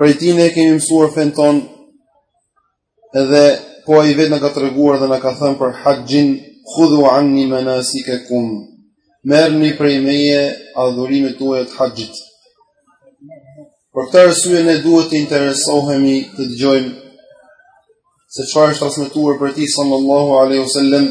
Prej tij ne kemi mësuar fenë tonë edhe po ai vetë na ka treguar dhe na ka thënë për haxhin khudhu anni manasikakum. Merrni prej meje adhurimet tuaja të haxhit. Për këtë arsye ne duhet të interesohemi të dëgjojmë se çfarë është transmetuar prej tij sallallahu alaihi wasallam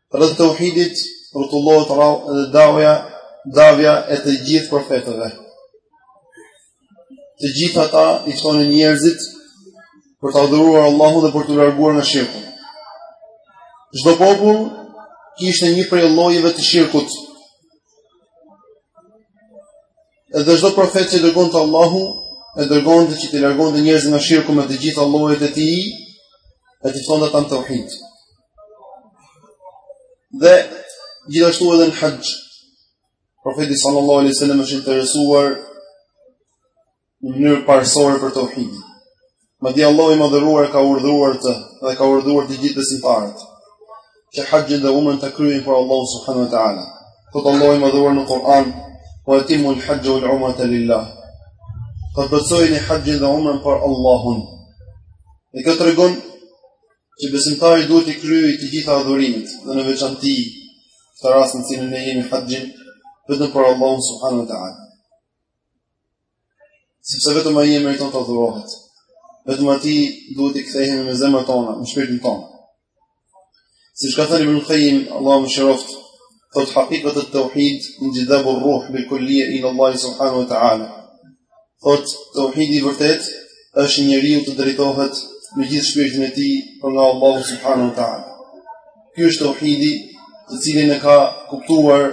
Rreth tauhidit rrotullohet edhe davja, davja e të gjithë profetëve. Të gjithë ata i ftonin njerëzit për ta adhuruar Allahun dhe për t'u larguar nga shirku. Çdo popull kishte një prej llojeve të shirkut. Edhe çdo profet që dërgonte Allahu, e dërgonte që t'i largonte njerëzit nga shirku me të gjitha llojet e tij, dhe t'i ftonte ata në tauhid. Dhe gjithashtu edhe në haxh, profeti sallallahu alaihi wasallam është interesuar në mënyrë parësore për tauhidin. Madje Allahu i madhëruar ka urdhëruar atë dhe ka urdhëruar të gjithë besimtarët që haxhin dhe umrën ta kryejnë për Allahu subhanahu wa taala. Thotë Allahu i madhëruar në Kur'an, "Wa atimu al-hajj wa al-umrata lillah." Ta bëni haxhin dhe umrën për Allahun. Dhe kjo tregon që besimtari duhet t'i kryejë të gjitha adhurimet dhe në veçanti tek rasti në cilin ne jemi haxhin vetëm për Allahun subhanahu wa taala. Sepse vetëm ai e meriton të adhurohet. Vetëm atij duhet t'i kthehemi me zemrat tona, me shpirtin tonë. Siç ka thënë Ibn Qayyim, Allahu e mëshiroftë, Thotë hakikatu tauhid inxhidhabu ruh bil kulliye ila Allah subhanahu wa taala. Thotë tauhidi i vërtetë është njeriu të drejtohet me gjithë shpirtin e tij për nga Allahu subhanahu wa taala. Ky është tauhidi të cilin e ka kuptuar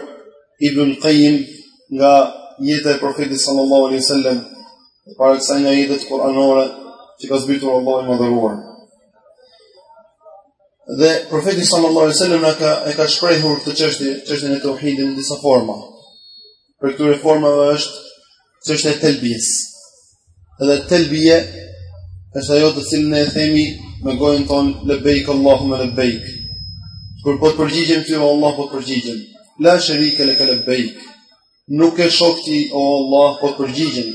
Ibn Qayyim nga jeta e profetit sallallahu alaihi wasallam e para kësaj nga ajetet kuranore që ka zbritur Allahu i madhëruar. Dhe profeti sallallahu alaihi wasallam na ka e ka shprehur këtë çështje, çështjen e tauhidit në disa forma. Prej këtyre formave është çështja e telbies. Edhe telbia është ajo të cilën ne e themi me gojën tonë lebeik Allahumma lebeik. Po të përgjigjem ty o Allah po të përgjigjem. La sharika laka lebeik. Nuk ke shok ti o Allah po të përgjigjem.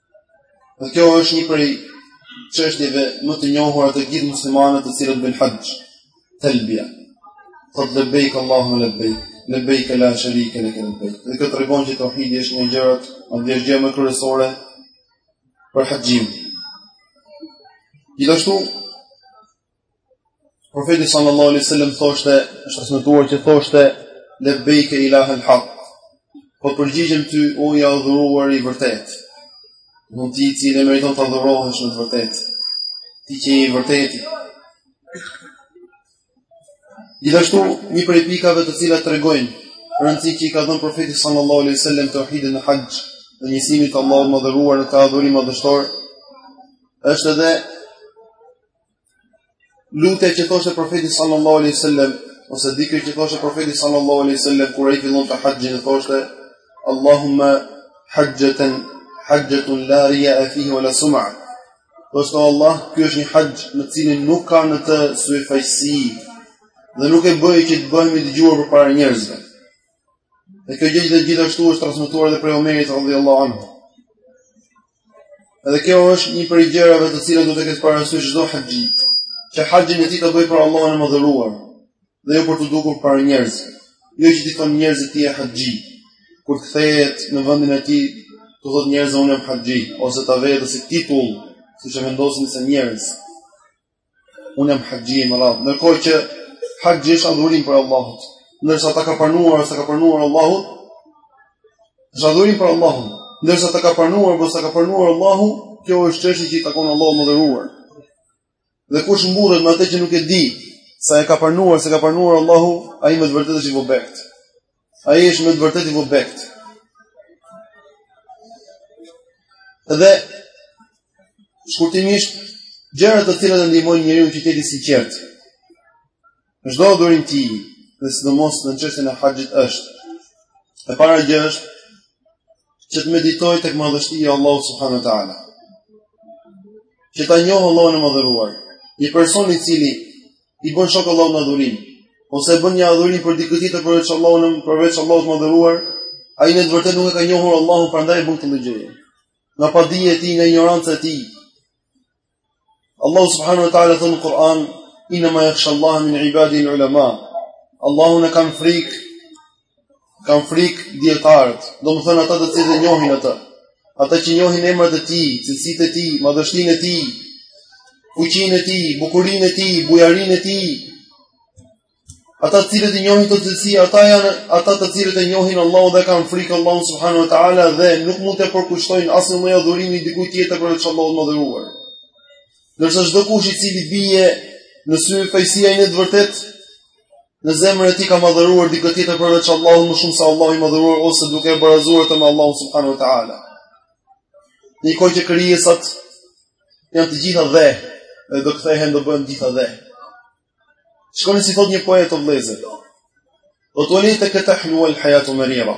Dhe kjo është një prej çështjeve më të njohura te gjithë muslimanët të cilët bëjnë haxh. Talbia. Qad labbaik Allahumma labbaik. Labbaik la sharika laka labbaik. Dhe kjo tregon që tauhidi është një gjë më një gjë më kryesore për haxhin. Gjithashtu Profeti sallallahu alaihi wasallam thoshte, është transmetuar që thoshte labbaik ilaha al-haq. Po përgjigjem ty o i adhuruar i vërtet. Ti i cili meriton të adhurohesh në të vërtet. Ti që je i vërteti. Gjithashtu një prej pikave të cilat tregojnë rëndësinë që i ka dhënë profeti sallallahu alaihi wasallam tauhidin në haxh, dhe njësimit të Allahut të madhëruar në këtë adhurim madhështor, është edhe Lutja që thoshte profeti sallallahu alaihi wasallam ose dhikri që thoshte profeti sallallahu alaihi wasallam kur ai fillonte haxhin thoshte Allahumma hajjatan hajjatun la riya fihi wala sum'a. Thoshte o Allah, ky është një haxh në të cilin nuk ka në të syfaqësi dhe nuk e bëj që të bëhem i dëgjuar përpara njerëzve. Dhe kjo gjë gjithashtu është transmetuar edhe prej Omerit radhiyallahu anhu. Edhe kjo është një prej gjërave të cilat duhet të ketë parasysh çdo haxhi, që haxhin e tij ta bëjë për Allahun e madhëruar, dhe jo për t'u dukur para njerëzve. Jo që t'i thonë njerëzit ti je haxhi. Kur kthehet në vendin e tij, t'u thotë njerëzve unë jam haxhi ose ta vejë si titull, siç e vendosin disa njerëz. Unë jam haxhi me radhë, ndërkohë që haxhi është adhurim për Allahun. Ndërsa ta ka pranuar o s'ta ka pranuar Allahu, është adhurim për Allahun. Ndërsa ta ka pranuar o s'ta ka pranuar Allahu, kjo është çështje që i takon Allahut të madhëruar. Dhe kush mburret me atë që nuk e di, se a e ka pranuar, s'e ka pranuar Allahu, ai me të vërtetë është i vobekt. Ai është me të vërtetë i vobekt. Dhe shkurtimisht gjërat të cilat e ndihmojnë njeriun që të jetë i sinqertë në çdo adhurim të tij, dhe sidomos në çështjen e haxhit është. E para gjë është që të meditojë tek madhështia e Allahut subhanuhu te ala. Që ta njohë Allahun e madhëruar. Një person i cili i bën shok Allahut në adhurim, ose e bën një adhurim për dikë tjetër përveç Allahut të madhëruar, ai në të vërtetë nuk e ka njohur Allahun, prandaj e bën këtë gjë. Nga padija e tij, nga injoranca e tij. Allahu subhanahu wa taala thotë në Kur'an, "Inna ma yakhsha Allaha min ibadihil ulama." Allahun e kanë frikë kanë frikë dijetarët, domethënë ata të cilët e njohin atë, ata që njohin emrat e tij, cilësitë e tij, madhështinë e tij, fuqinë e tij, bukurinë e tij, bujarinë e tij, ata të cilët i njohin këto cilësi, ata janë ata të cilët e njohin Allahun dhe kanë frikë Allahun subhanahu wa ta'ala dhe nuk mund t'i përkushtojnë asnjë lloj adhurimi dikujt tjetër përveç Allahut të madhëruar. Ndërsa çdokush i cili bije në syfaqësi ai në të vërtet, Në zemrën e tij ka madhëruar dikë tjetër përveç Allahut më shumë se Allahu i madhëruar ose duke e barazuar atë me Allahun subhanuhu teala. Në kohë që krijesat janë të gjitha dhe dhe do kthehen do bëhen të gjitha dhe. Shkoni si thot një poet o vëllezër. Wa laytaka tahlu wal hayatu marira.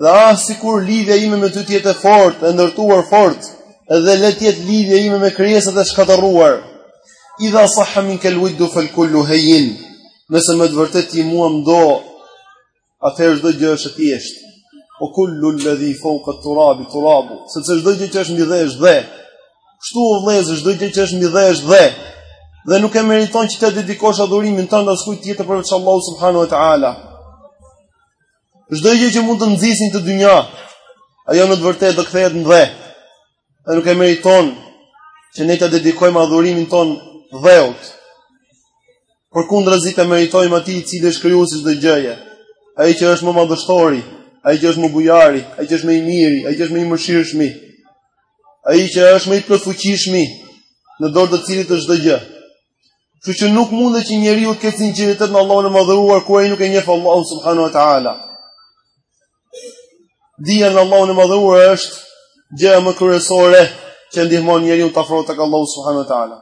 Dhe ah, sikur lidhja ime me ty të jetë e fortë, e ndërtuar fort, dhe le të jetë lidhja ime me krijesat e shkatërruar. Idha sahha minkal wuddu fal kullu hayyin. Nëse me të vërtet ti mua më do, atëherë çdo gjë është e thjeshtë. Wa kullu alladhi fawqa turabi turabu, sepse çdo gjë që është mbi dhe është dhe. Kështu o vëllezër çdo gjë që është mbi dhe është dhe. Dhe nuk e meriton që të dedikosh adhurimin tënd askujt tjetër përveç Allahut subhanahu wa taala. Çdo gjë që mund të nxisin te dynja, ajo në të vërtetë do kthehet në dhe. Dhe nuk e meriton që ne t'ia dedikojmë adhurimin tonë dheut. Përkundrazi t'ia meritojmë atij i cili është krijuesi i çdo gjëje. Ai që është më madhështori, ai që është më bujari, ai që është më i miri, ai që është më i mëshirëshmi, ai që është më i plotfuqishmi në dorë të cilit është çdo gjë. Kështu që nuk mundet që njeriu të ketë sinqeritet me Allahun e Madhëruar kur ai nuk e njeh Allahun subhanahu wa taala. Dija në Allahun e Madhëruar është gjëja më kryesore që e ndihmon njeriun të afrohet tek Allahu subhanahu wa taala.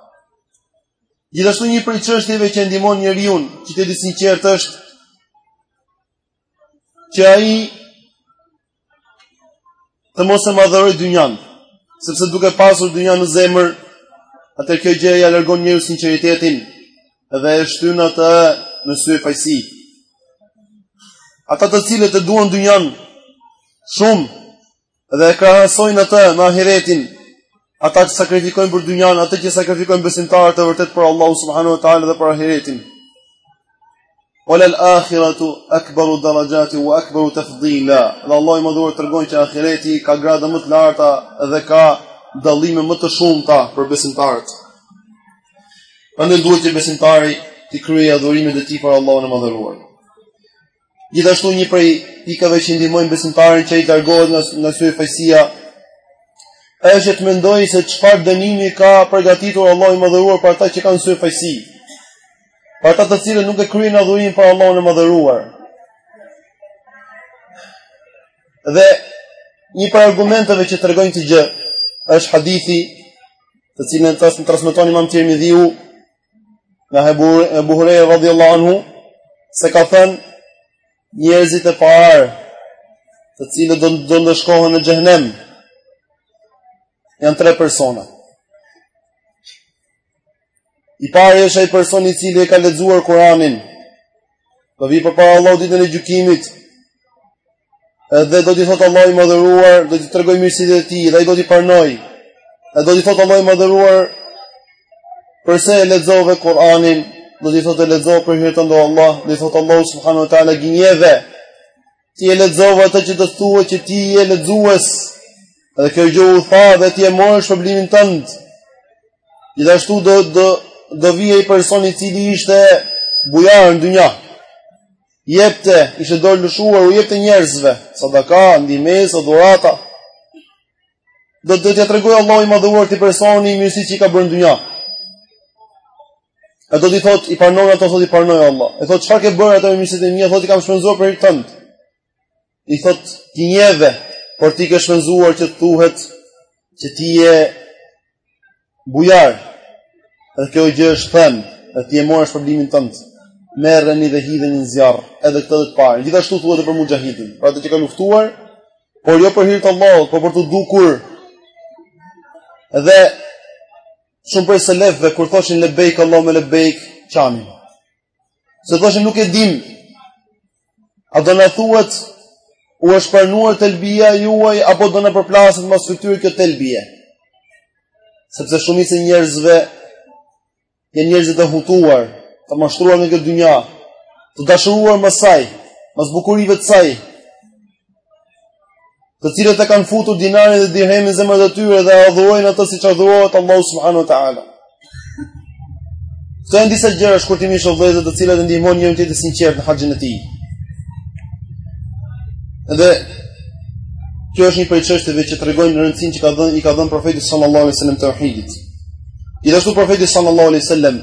Gjithashtu një prej çështjeve që e ndihmon njeriun që të jetë i sinqertë është që ai Të mos e madhërojë dynjan, sepse duke pasur dynjan në zemër, atëherë kjo gjë ia largon njeriut sinqeritetin dhe e shtyn atë në syefaqësi. Ata të cilët e duan dynjan shumë dhe e krahasojnë atë me ahiretin, Ata që sakrifikojnë për dynjan, atë që sakrifikojnë besimtarët e vërtet për Allahun subhanahu wa taala dhe për ahiretin. Wa lal akhiratu akbaru darajatin wa akbaru tafdila. Dhe Allahu i madhëruar tregon që ahireti ka grada më të larta dhe ka dallime më të shumta për besimtarët. Prandaj duhet që besimtari t'i kryejë adhurimet e tij për Allahun e madhëruar. Gjithashtu një prej pikave që ndihmojnë besimtarin që ai t'i largohet nga nga syefaqësia është që të mendojë se çfarë dënimi ka përgatitur Allahu i madhëruar për ata që kanë syefaqësi. Për ata të cilët nuk e kryejnë adhurimin për Allahun e madhëruar. Dhe një prej argumenteve që tregojnë këtë gjë është hadithi të cilin e transmeton Imam Tirmidhiu Nga Ebu Hurejra radhiAllahu anhu, se ka thënë njerëzit e parë, të cilët do të ndëshkohen në xhehenem. Janë tre persona. I pari është ai person i cili e ka lexuar Kur'anin, Do vi përpara Allahut ditën e gjykimit. Edhe do t'i thotë Allahu i madhëruar, do t'i tregoj mirësitë e tij, dhe ai do t'i pranoj. Edhe do t'i thotë Allahu i madhëruar, përse e lexove Kur'anin? Do t'i thotë e lexova për hir të Allahut, do t'i thotë Allahu subhanahu wa taala gënjeve. Ti e lexove atë që të thuhet që ti je lexues. Dhe kjo gjë u tha dhe ti e more shpërblimin tënd. Gjithashtu do do do vijë personi i cili ishte bujar në dynja. Jepte, ishte dorëlëshuar, u jepte njerëzve, sadaka, ndihmë, dhurata. do të do t'ia tregoj Allahu i madhëruar këtij personi mirësitë që i ka bërë në dynja. E do t'i thot i pranon ato thot i pranoj Allah. I thot çfarë ke bërë ato me mirësitë e mia thot i kam shpenzuar për hir tënd. I thot gënjeve, por ti ke shpenzuar që të thuhet që ti je Bujar, e kjo gjë është thënë, e ti e more shpërblimin tënd, merreni dhe hidheni në zjarr, edhe këtë dhe të parin. Gjithashtu thuhet e për muxhahidin, pra atë që ka luftuar, por jo për hir të Allahut, por për t'u dukur, edhe shumë prej selefëve, kur thoshin lebejk, Allahume lebejk, qanin. Se thoshin nuk e dim. A do na thuhet u është pranuar telbia juaj apo do na përplaset mas fytyre kjo telbie? Sepse shumica e njerëzve janë njerëz të hutuar, të mashtruar nga kjo dynja, të dashuruar mas saj, mas bukurive të saj, të cilët e kanë futur dinarin dhe dirhemin në zemrat e tyre dhe e adhurojnë atë siç adhurohet Allahu subhanahu wa taala. Këto janë disa gjëra shkurtimisht o vëllezër, të cilat e ndihmojnë njeriun të jetë i sinqertë në haxhin e tij. Dhe kjo është një prej çështjeve që tregojnë rëndësinë që ka dhënë i ka dhënë profeti sallallahu alaihi wasallam tauhidit. Gjithashtu profeti sallallahu alaihi wasallam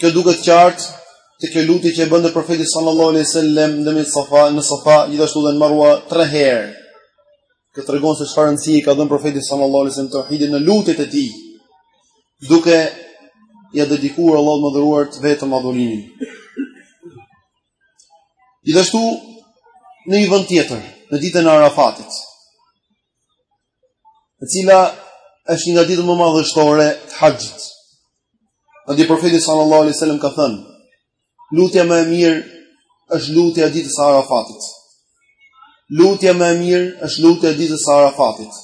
Kjo duket qartë te kjo lutje që e bënte profeti sallallahu alaihi wasallam në mes Safa në Safa gjithashtu dhe në Marwa tre herë. Kjo tregon se çfarë rëndësie i ka dhënë profeti sallallahu alaihi wasallam tauhidit në lutjet e tij, duke ia dedikuar Allahut të madhëruar të vetëm adhurimin. Gjithashtu në një vend tjetër, në ditën e Arafatit. e cila është një nga ditët më madhështore të haxhit. Andaj profeti sallallahu alaihi wasallam ka thënë: Lutja më e mirë është lutja e ditës së Arafatit. Lutja më e mirë është lutja e ditës së Arafatit.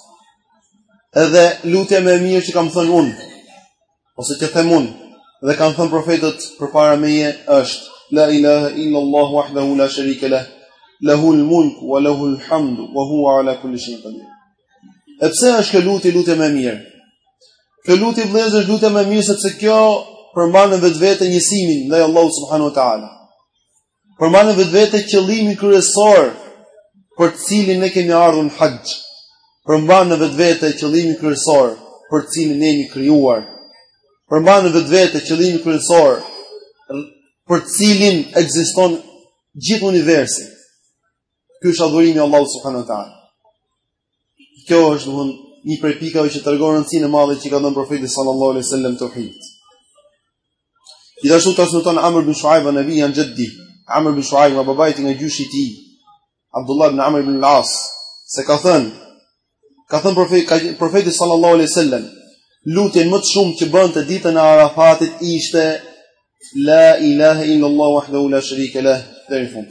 Edhe lutja më e mirë që kam thënë unë ose ta them unë, dhe kanë thënë profetët përpara meje, është, la ilaha illa Allah, wahdahu la sharika lah, lahu lmulk, wa lahu lhamdu, wa hua ala kulli shejin kadir. E pse është kjo lutje, lutja më e mirë? Kjo lutje vllezër është lutja më e mirë, sepse kjo përmban në vetvete njësimin ndaj Allahut subhanahu wa ta'ala. përmban në vetvete qëllimin kryesor për të cilin ne kemi ardhur në haxh. Përmban në vetvete qëllimin kryesor për të cilin ne jemi krijuar. Përmban në vetvete qëllimin kryesor për të cilin ekziston gjithë universi. Ky është adhurimi i Allahut subhanehu ue teala. Kjo është domethënë një prej pikave që tregon rëndësinë e madhe që ka dhënë profeti sallallahu alaihi wasallam tauhid. Gjithashtu transmeton Amr ibn Shuaib an Abihi an Jaddihi, Amr ibn Shuaib nga babai i tij nga gjyshi i tij, Abdullah ibn Amr ibn al-As, se ka thënë ka thënë profeti ka profeti sallallahu alaihi wasallam lutjen më të shumë që bënte ditën e Arafatit ishte la ilaha illa allah wahdahu la sharika lah deri në fund.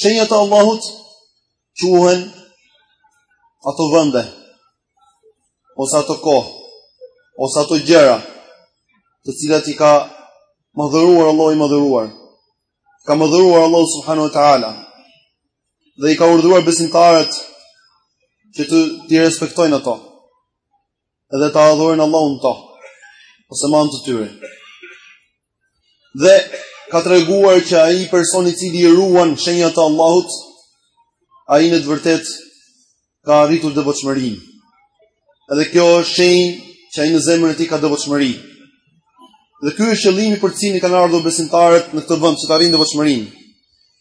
Shenjat e Allahut quhen ato vende ose ato kohë ose ato gjëra të cilat i ka madhëruar Allahu i madhëruar i ka madhëruar Allahu subhanahu wa ta'ala dhe i ka urdhëruar besimtarët që t'i respektojnë ato dhe ta adhurojnë Allahun në to, ose me anë të tyre. Dhe ka treguar që ai person i cili i ruan shenjat e Allahut, ai në të vërtetë ka arritur devotshmërinë. Edhe kjo është shenjë që ai në zemrën e tij ka devotshmëri. Dhe ky është qëllimi për të cilin kanë ardhur besimtarët në këtë vend që të arrijnë devotshmërinë.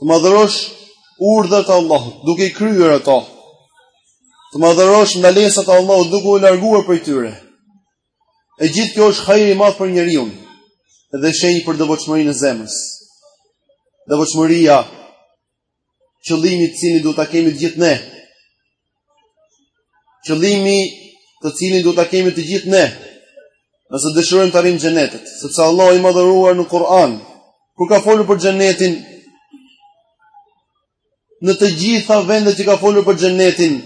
Të madhërosh urdhrat e Allahut, duke i kryer ato. Të madhërosh ndalesat e Allahut, duke u larguar prej tyre. E gjithë kjo është hajr i madh për njeriun dhe shenjë për devotshmërinë e zemrës. Devotshmëria qëllimi të cilin duhet ta kemi të gjithë ne qëllimi të cilin duhet ta kemi të gjithë ne, nëse dëshirojmë të arrijmë xhenetin, sepse Allahu i madhëruar në Kur'an, kur ka folur për xhenetin, në të gjitha vendet që ka folur për xhenetin,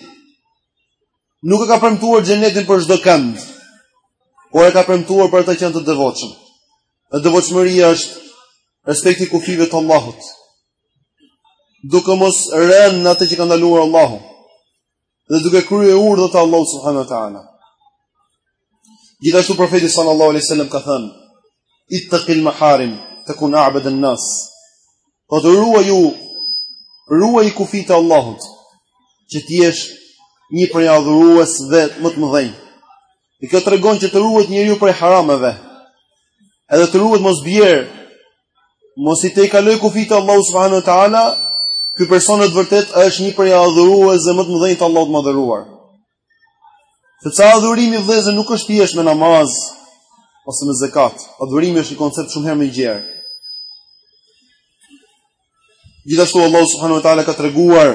nuk e ka premtuar xhenetin për çdo kënd, por e ka premtuar për ata që janë të devotshëm. Dhe devotshmëria është respekti i kufijve të Allahut. duke mos rënë në atë që ka ndaluar Allahu dhe duke kryer urdhët e Allahut subhanahu wa taala. Gjithashtu profeti sallallahu alaihi wasallam ka thënë: "Ittaqil maharim takun a'bad an-nas." Thotë ruaju ruaji kufijtë e Allahut, që të jesh një prej adhuruesve më të mëdhenj. Dhe kjo tregon që të ruhet njeriu prej harameve. Edhe të ruhet mos bjerë mos i tejkalojë kufijtë e Allahut subhanahu wa taala, ky person në të vërtetë është një prej adhuruesve më të mëdhenj të Allahut të madhëruar. Sepse adhurimi vëllezër nuk është thjesht me namaz ose me zekat. Adhurimi është një koncept shumë herë më i gjerë. Gjithashtu Allahu subhanahu wa taala ka treguar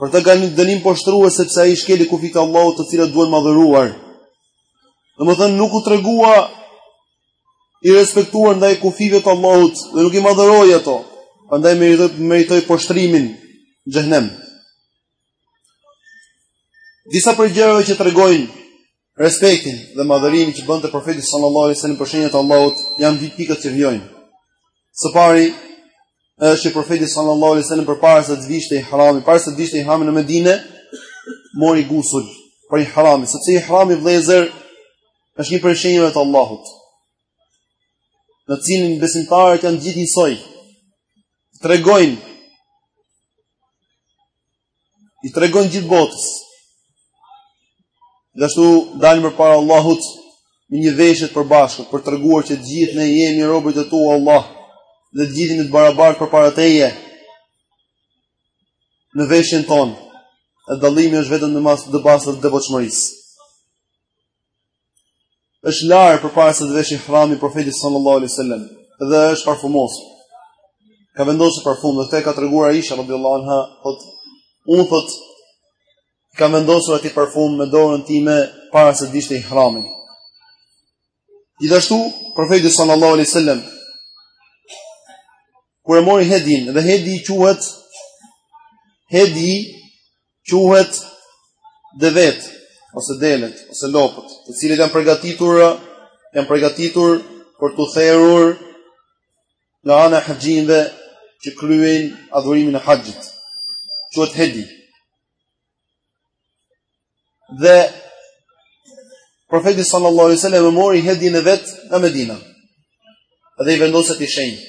Për ta ka një dënim poshtërues sepse ai shkeli kufijtë e Allahut të cilat duhen madhëruar. Domethënë nuk u tregua i respektuar ndaj kufijve të Allahut dhe nuk i madhëroi ato. Prandaj meritoi meritoi poshtërimin në xhehenem. Disa prej gjërave që tregojnë Respektin dhe madhërimin që bënte profeti sallallahu alaihi wasallam për shenjat e Allahut janë dy pika që vijojnë. Së pari është që profeti sallallahu alaihi wasallam përpara se të vishte ihramin, para se të vishte ihramin në Medinë, mori gusul për ihramin, sepse ihrami vëllezër është një prej shenjave të Allahut. Në të cilin besimtarët janë të gjithë njësoj. Tregojnë i tregon gjithë botës. Gjithashtu dalin përpara Allahut me një veshje të përbashkët, për të treguar që të gjithë ne jemi robët e tu Allah, dhe të gjithë jemi të barabartë përpara teje, në veshjen tonë, dhe dallimi është vetëm në masë dëbasët devotshmërisë. është larë përpara se të veshë ihramin profeti sallallahu alaihi wasallam dhe është parfumosur. Ka vendosur parfum dhe këtë e ka treguar Aisha, radijallahu anha, thotë, unë thotë, i kam vendosur atij parfum me dorën time para se të vishte ihramin. Gjithashtu, profeti sallallahu alaihi wasallam, kur e mori hedin, dhe hedi quhet, hedi quhen devetë ose delet ose lopët, të cilat janë përgatitur janë përgatitur për t'u therur nga ana e haxhinve që kryejnë adhurimin e haxhit. Quhet hedi. Dhe profeti sallallahu alaihi wasallam e mori hedin e vet nga Medina. Dhe i vendosi atij shenjë.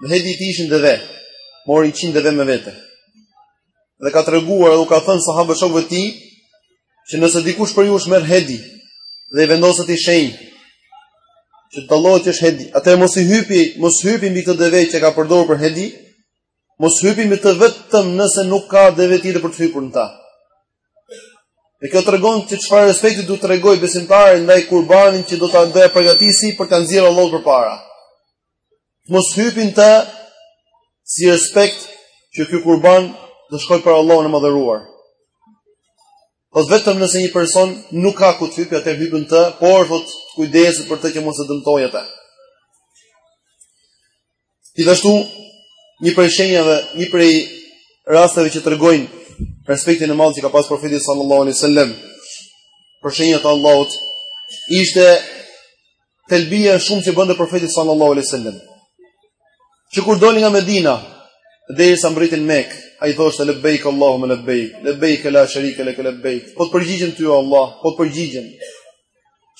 Dhe hedi i tij ishin deve, mori njëqind deve me vete. Dhe ka treguar dhe u ka thënë sahabëve shokëve tij, që nëse dikush prej jush merr hedi, dhe i vendos atij shenjë, që të dallohet që është hedi, atëherë mos i hypi, mos hypi mbi këtë deve që ka përdorur për hedi, mos hypi mbi të vetëm nëse nuk ka deve tjetër për të hypur në ta. Dhe kjo tregon që çfarë respekti duhet të tregojë besimtari ndaj kurbanit që do të t'ia përgatisë për t'ia nxjerrë Allahut përpara. mos hypë në të si respekt që ky kurban do shkojë për Allahun e madhëruar. Po vetëm nëse një person nuk ka ku të hypë atëherë hyp në të, por thotë kujdesu për të që mos e dëmtojë atë. Gjithashtu një prej shenjave, një prej rasteve që tregojnë respektin e madh që ka pas profeti sallallahu alaihi wasallam për shenjat e Allahut ishte telbia e shumë që bënte profeti sallallahu alaihi wasallam. Që kur doli nga Medina, derisa mbërriti në Mekë, ai thoshte labbaik Allahumma labbaik, labbaik la sharika lak labbaik. Po të përgjigjem ty o Allah, po të përgjigjem.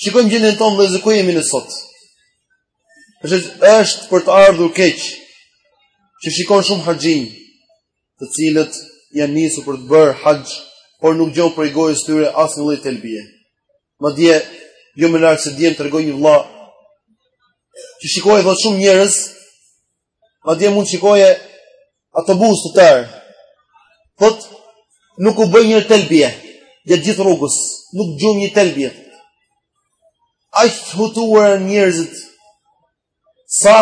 Shikojmë gjendjen tonë vëllezër ku jemi ne sot. Është është për të ardhur keq që shikon shumë haxhinj, të cilët janë nisur për të bërë haxh, por nuk dëgjon prej gojës tyre asnjë lloj telbie. Madje, jo më larg se dje më tregoi një vla, që shikoje thotë shumë njerëz, madje mund të shikoje autobusë të tërë, thotë nuk u bë një telbie, gjatë gjithë rrugës, nuk dëgjuam një telbie. Aq të hutuar njerëzit, Sa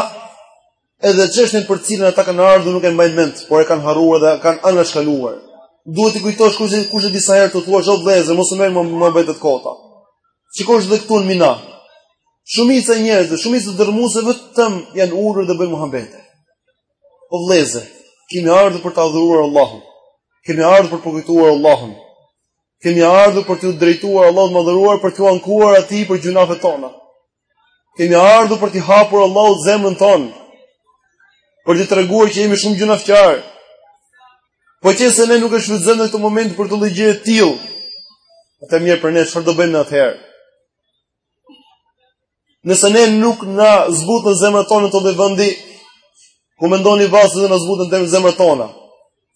edhe çështjen për cilën ata kanë ardhur nuk e mbajnë mend, por e kanë harruar dhe e kanë anashkaluar. Duhet t'i kujtosh kush kushedi disa herë t'u thuash o vëllezër, mos u merr me muhabete të kota. Shikosh dhe këtu në Mina. Shumica e njerëzve, shumica dërrmuese vetëm janë ulur dhe bëjnë muhabete. O vëllezër, kemi ardhur për të adhuruar Allahun. Kemi ardhur për të përkujtuar Allahun. Kemi ardhur për t'iu drejtuar Allahut të madhëruar, për t'iu ankuar atij për gjynahet tona. Kemi ardhur për t'i hapur Allahut zemrën tonë. Për t'i treguar që jemi shumë gjynahqarë. Po qe se ne nuk e shfrytëzojmë këtë moment për këtë lloj gjëje të tillë. Atëherë mjerë për ne çfarë do bëjmë atëherë? Nëse ne nuk na zbuten zemrat tona në këtë lloj vendi, kur mendoni vëllezër të na zbuten zemrat tona?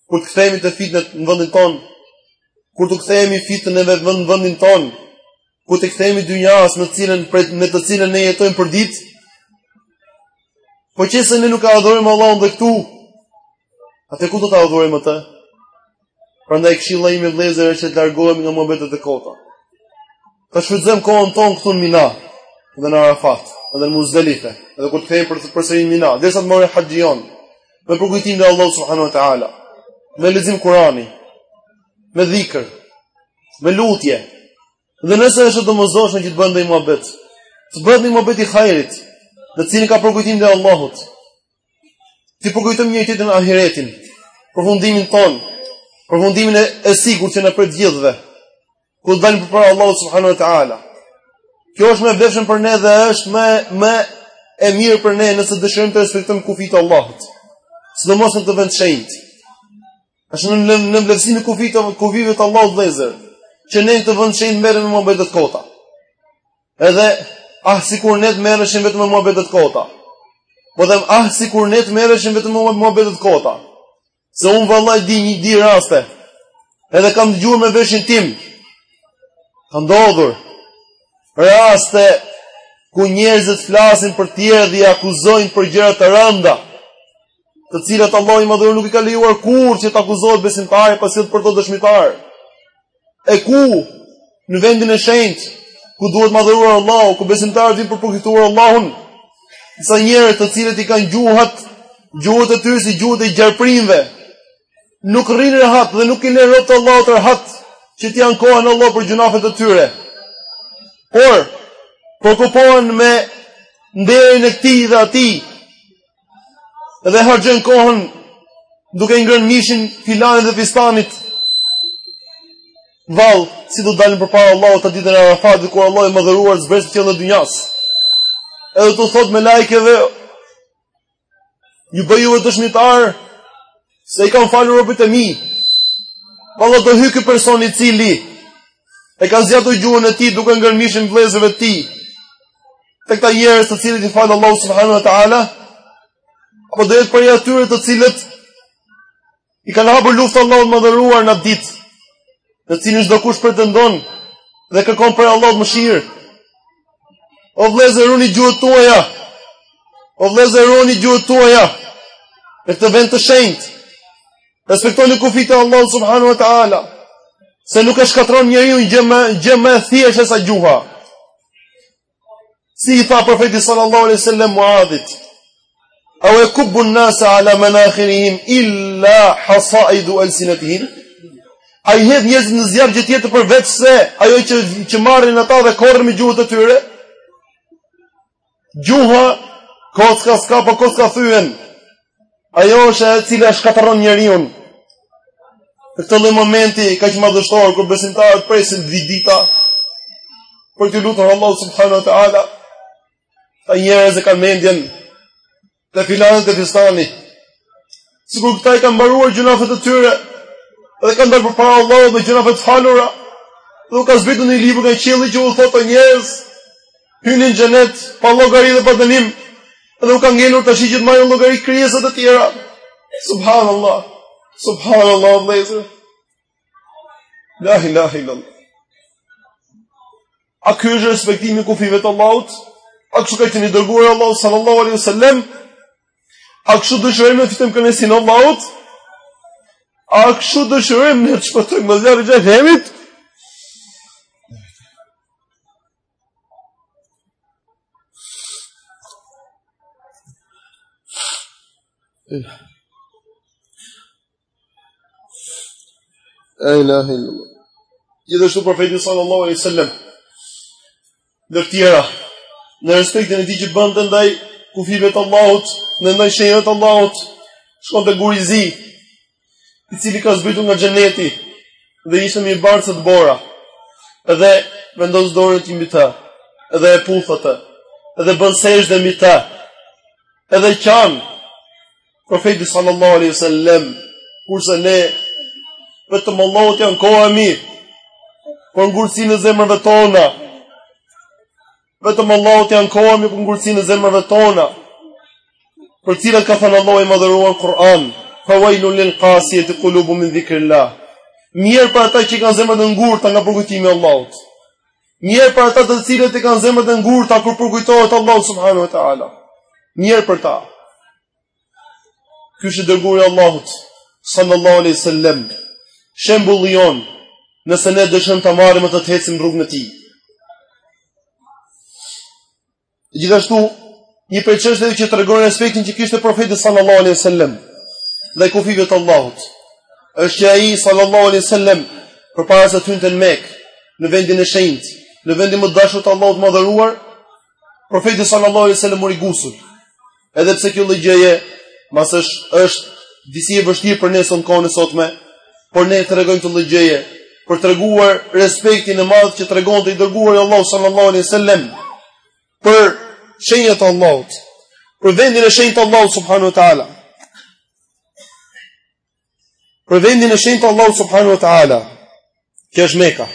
Kur të kthehemi te fitnet në vendin tonë, kur t'u kthehemi fitneve në vendin tonë, kur t'i kthehemi dynjasë në cilën prej me të cilën ne jetojmë përditë, po qe se ne nuk e adhurojmë Allahun dhe këtu, atëherë ku do ta adhurojmë atë? Prandaj këshilla ime vëllezër është që të largohemi nga muhabetet e kota. Të shfrytëzojmë kohën tonë këtu në Mina, dhe në Arafat, dhe në Muzdalife, dhe kur të kthehemi për përsëri në Mina, derisa të mbarojë haxhi jonë, me përkujtim të Allahut subhanahu wa taala, me lexim Kurani, me dhikr, me lutje. Dhe nëse është e domosdoshme që të bëjmë ndonjë muhabet, të bëhet një muhabet i hajrit, në të cilin ka përkujtim të Allahut. T'i përkujtojmë njëri-tjetrit ahiretin, përfundimin tonë, përfundimin e, e sigurt, që na pret të gjithëve. kur të dalim përpara Allahut subhanahu wa taala. Kjo është më e vlefshme për ne dhe është më më e mirë për ne nëse dëshirojmë të respektojmë kufijtë e Allahut. Sidomos në këtë vend të shenjtë. Është nën nën, nënvlerësim i kufijve të, kufijve të Allahut vëllezër, që ne në këtë vend të shenjtë merremi me muhabete të kota. Edhe ah sikur ne të merreshim vetëm me muhabete të kota. Po them ah sikur ne të merreshim vetëm me muhabete të kota. Se unë vallahi di një di raste. Edhe kam dëgjuar me veshin tim. Ka ndodhur raste kur njerëzit flasin për të tjerë dhe i akuzojnë për gjëra të rënda, të cilat Allahu i Madhëruar nuk i ka lejuar kurrë që të akuzohet besimtari pa sjellë për to dëshmitar. e ku në vendin e shenjtë ku duhet madhëruar Allahu, ku besimtarët vijnë për ta përkujtuar Allahun, disa njerëz të cilët i kanë gjuhat, gjuhët e tyre si gjuhët e gjarprinve, nuk rrinë rehat dhe nuk i lënë robtë e Allahut rehat, që t'i ankohen Allahut për gjynahet e tyre. Por, preokupohen me nderin e këtij dhe atij, dhe harxhojnë kohën duke i ngrënë mishin filanit dhe fistanit vallë si do dalin përpara Allahut atë ditën e Arafatit kur Allahu i madhëruar të zbresë në qiell të dynjasë edhe t'u thotë melaikeve ju bëj juve dëshmitarë Se i kam falur robët e mi. Vallë a do hyjë ky person i cili e ka zgjatur gjuhën e tij duke ngrënë mishin e vëllezërve të tij. Te këta njerëz të cilët i fal Allahu subhanahu wa taala, apo do jetë prej atyre të cilët i kanë hapur luftë Allahut të madhëruar në atë ditë. Në të cilën çdokush pretendon dhe kërkon prej Allahut mëshirë. O vëllezër, runi gjuhët tuaja. O vëllezër, runi gjuhët tuaja. Në këtë vend të shenjtë. Respektoni kufijtë e Allahut subhanahu wa taala. Se nuk e shkatërron njeriun gjë më gjë më thjesht sesa gjuha. Si i tha profeti sallallahu alaihi wasallam Muadhit, "Aw yakubbu an-nasa ala manakhirihim illa hasaidu alsinatihim?" A i hedh njerëzit në zjarr gjë tjetër përveçse ajo që që marrin ata dhe korrin me gjuhët e tyre. Gjuha kocka s'ka po kocka thyen. Ajo është e cila shkatërron njeriun. Në këtë lloj momenti kaq madhështor kur besimtarët presin me ditë për t'iu lutur Allahut subhanahu wa taala. Ata njerëz e kanë mendjen te filani te fistani. Sikur këta i kanë mbaruar gjynahet e tyre dhe kanë dalë përpara Allahut me gjynahet e falura. Dhe u ka zbritur një libër nga qielli që u thotë njerëz hyni në xhenet pa llogari dhe pa dënim. Dhe u ka ngelur tash t'i marrë në llogari krijesat e tjera. Subhanallah. Subhanallah vëllezër. La ilaha illallah. A ky është respektimi i kufijve të Allahut? A kështu ka qenë i dërguari i Allahut sallallahu alaihi wasallam? A kështu dëshirojmë të fitojmë kënaqësinë e Allahut? A kështu dëshirojmë të shpëtojmë nga zjarri i xhenemit? La ilaha illallah. Gjithashtu profeti sallallahu alaihi wasallam ndër tjera në respektin e tij që bënte ndaj kufijve të Allahut, ndaj shenjave të Allahut, shkon te guri i zi i cili ka zbritur nga xheneti dhe ishte më i bardhë se bora. Dhe vendos dorën e tij mbi të. Dhe e puth atë. Dhe bën sexhde mbi të. Dhe qan profeti sallallahu alaihi wasallam kurse ne vetëm Allahut i ankohemi për ngurësinë e zemrave tona. Vetëm Allahut i ankohemi për ngurësinë e zemrave tona, për të cilat ka thënë Allahu i madhëruar në Kur'an, fa wailul lil qasiyati qulubuhum min dhikrillah. Mjerë për ata që i kanë zemrat e ngurta nga përkujtimi i Allahut. Mjerë për ata të cilët i kanë zemrat e ngurta kur përkujtohet Allahu subhanahu wa taala. Mjerë për ta. Ky është i dërguari i Allahut sallallahu alaihi wasallam. Shembulli jonë, nëse ne deshëm ta marrim atë të ecim rrugën e tij. Gjithashtu, një prej çështjeve që tregon respektin që kishte profeti sallallahu alaihi wasallam ndaj kufijve të Allahut, është që ai sallallahu alaihi wasallam përpara se të hynte në Mekë, në vendin e shenjtë, në vendin më të dashur të Allahut të madhëruar, Profeti sallallahu alaihi wasallam mori gusul. Edhe pse kjo lloj gjëje mbase është disi e vështirë për ne sot në kohën e sotme, por ne tregojmë këtë lloj gjëje për të treguar respektin e madh që tregonte i dërguari i Allahut sallallahu alaihi wasallam për shenjat e Allahut, për vendin e shenjtë të Allahut subhanahu wa taala. për vendin e shenjtë të Allahut subhanahu wa taala. Kjo është Mekka.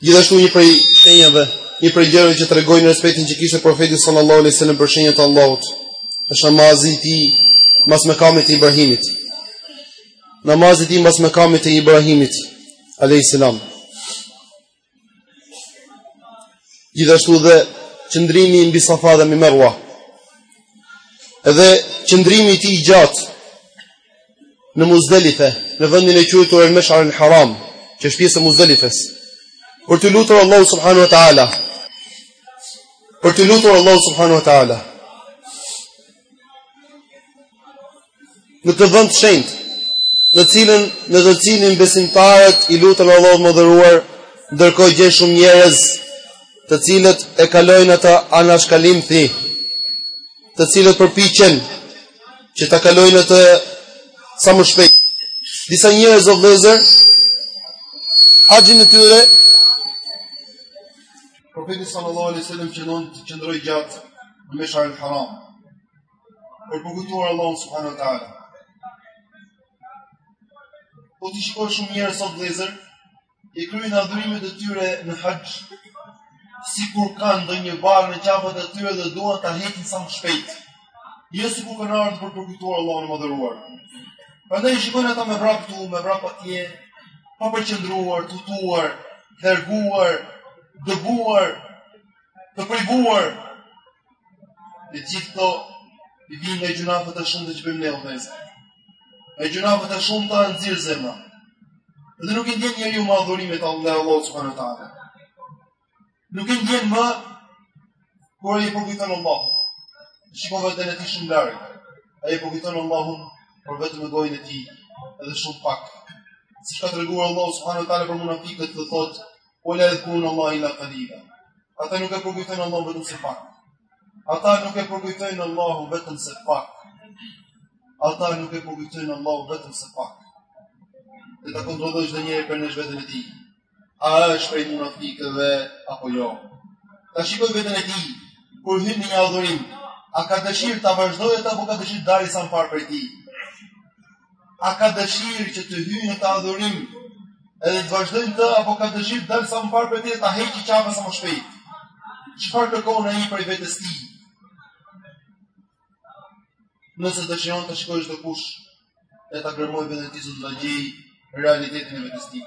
Gjithashtu një prej shenjave, një prej gjërave që tregojnë respektin që kishte profeti sallallahu alaihi wasallam për shenjat e Allahut, është namazi i tij mbas mekamit të Ibrahimit. Namazi i tij mbas mekamit të Ibrahimit alayhis salam. Gjithashtu dhe qëndrimi mbi Safa dhe mbi Marwa. Edhe qëndrimi i tij gjatë në Muzdalife, në vendin e quajtur al-Mash'ar al-Haram, që është pjesë e Muzdalifes. Për të lutur Allahu subhanahu wa ta'ala. Për të lutur Allahu subhanahu wa ta'ala. në atë vend të shenjtë, në cilin në të cilin besimtarët i luten Allahut të madhëruar, ndërkohë gjen shumë njerëz të cilët e kalojnë atë anashkalimthi, të cilët përpiqen që ta kalojnë atë sa më shpejt. Disa njerëz o vëllezër, haxhin e tyre Profeti sallallahu alaihi wasallam qëndronte, qëndroi gjatë në Meshar al-Haram. për përkujtuar Allahun subhanahu wa ta'ala. Po t'i shikosh shumë njerëz sot vëllezër, i kryejnë adhurimet e tyre në haxh, sikur kanë ndonjë barrë në qafat e tyre dhe duan ta heqin sa më shpejt. Jo sikur kanë ardhë për përkujtuar Allahun e madhëruar. Prandaj i shikon ata me vrap këtu, me vrap atje, papërqendruar, të hutuar, larguar, dëbuar, të priguar, Dhe gjithë këto vijnë nga gjynafet e shumta që bëjmë ne, o vëllezër. E gjynafet e shumta kanë nxirë zemrat. Dhe nuk i ndjen njeriu më adhurimet e Allahut subhanahu wa ta'ala. Nuk i ndjen më, kur ai e përkujton Allahun. Shikon veten e tij shumë larg. Ai e përkujton Allahun, por vetëm me gojën e tij, edhe shumë pak. Siç ka treguar Allahu subhanahu wa ta'ala, për munafikët dhe thotë, Wa la yadhkurun Allaha illa kalila. Ata nuk e përkujtojnë Allahun vetëm se pak. Ata nuk e përkujtojnë Allahun vetëm se pak. Ata nuk e përkujtojnë Allahun vetëm se pak. Dhe ta kontrollojë çdo njëri prej nesh veten e tij. A është prej munafikëve, apo jo. Ta shikojë veten e tij, kur hyn në një adhurim, a ka dëshirë ta vazhdojë, apo ka dëshirë dalë sa më parë prej tij. A ka dëshirë që të hyjë në atë adhurim edhe të vazhdojë në të, apo ka dëshirë dalë sa më parë prej tij, ta heqë qafe sa më shpejt? Çfarë kërkon ai prej vetes tij? Nëse dëshiron ta shikojë çdokush e ta gërmojë veten e tij, sot do të gjejë realitetin e vetes tij.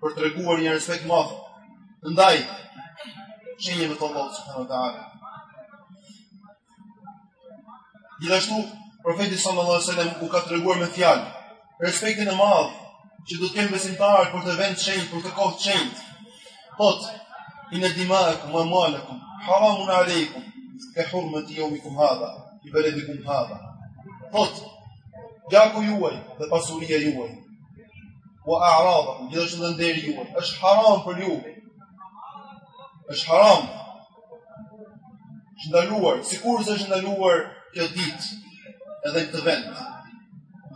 për të treguar një respekt të madh ndaj shenjave të Allahut subhanehu ue teala. Gjithashtu, profeti sallallahu alaihi wasallam u ka treguar me fjalë respektin e madh që do të kenë besimtarët për këtë vend të shenjtë, për këtë kohë të shenjtë. Thotë, inna dima'akum wa amwalakum haramun alaykum ka hurmati yawmikum hadha fi baladikum hadha. Thotë, gjaku juaj dhe pasuria juaj Wa a'radakum, që është dhe nderi juaj, është haram për ju. Është haram. Është ndaluar, sikur se është ndaluar kjo ditë edhe këtë vend.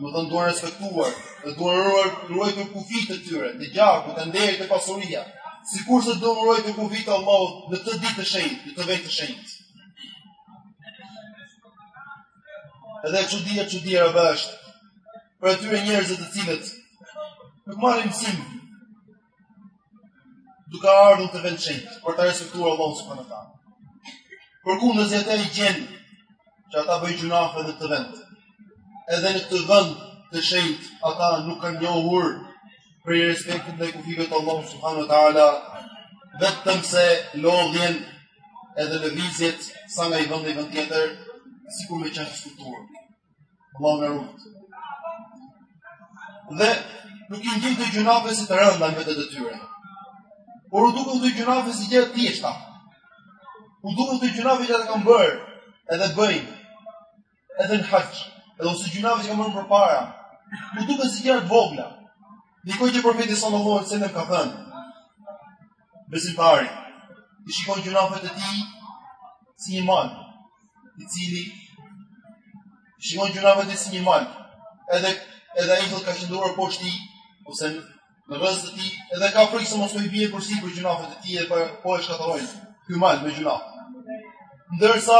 Me thënë duhen respektuar, dhe duhen ruajt kufijtë e tyre, te gjaku, te nderi, te pasuria. Sikurse duhen ruajt kufijtë e Allahut në këtë ditë të shenjtë, në këtë vend të shenjtë. Edhe çudia e çudirave është, prej atyre njerëzve të cilët nuk marrin mësim duke ardhur në këtë vend të shenjtë, për të respektuar Allahun subhanuhu teala. Përkundrazi e gjen që ata bëjnë gjynahe në këtë vend. Edhe në këtë vend të shenjtë ata nuk kanë njohur prej respektit ndaj kufijve të Allahut subhanuhu teala, vetëm se lodhjen edhe lëvizjet sa nga një vend në një vend tjetër, sikur me qenë skulpturë. Allahu na ruajt. Dhe nuk i ndiejnë ato gjynahe si të rënda në vetet e tyre. Por u duken ato gjynahe si gjëra të thjeshta. U duken ato gjynahe që ata kanë bërë, edhe bëjnë, edhe në haxh, edhe ose gjynahe që kanë bërë përpara. U duken si gjëra të vogla. Ndërkohë që profeti sallallahu alaihi wasallam ka thënë. Besimtari, i shikon gjynahet e tij si një mal, i cili i shikon gjynahet si një mal, edhe, edhe i thot ka qëndruar poshtë tij, ose në rrëzë të tij, edhe ka frikë se mos po i bje përsipër gjynahet e tij, edhe po e shkatërrojnë, ky mal me gjynahet. Ndërsa,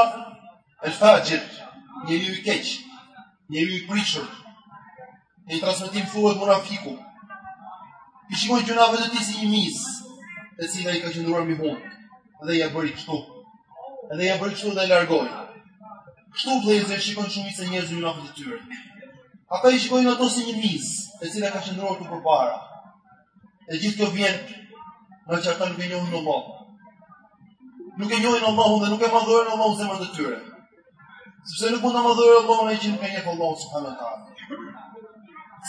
El faxhir, njeriu i keq, njeriu i prishur. Në një transmetim thuhet munafiku. I shikon gjynahet e tij si një mizë, e cila i ka qëndruar mbi hundë dhe ia bëri kështu. Dhe ia bëri kështu dhe e largoi. Kështu vëllezër i shikon shumica e njerëzve gjynahet e tyre. Ata i shikojnë ato si një mizë, e cila ka qëndruar këtu përpara. E gjithë kjo vjen ngaqë ata nuk e njohin Allahun. Nuk e njohin Allahun dhe nuk e madhërojnë Allahun në zemrat e tyre. Sepse nuk mund ta madhërojë Allahun ai që nuk e njef Allahun subhanehu teala.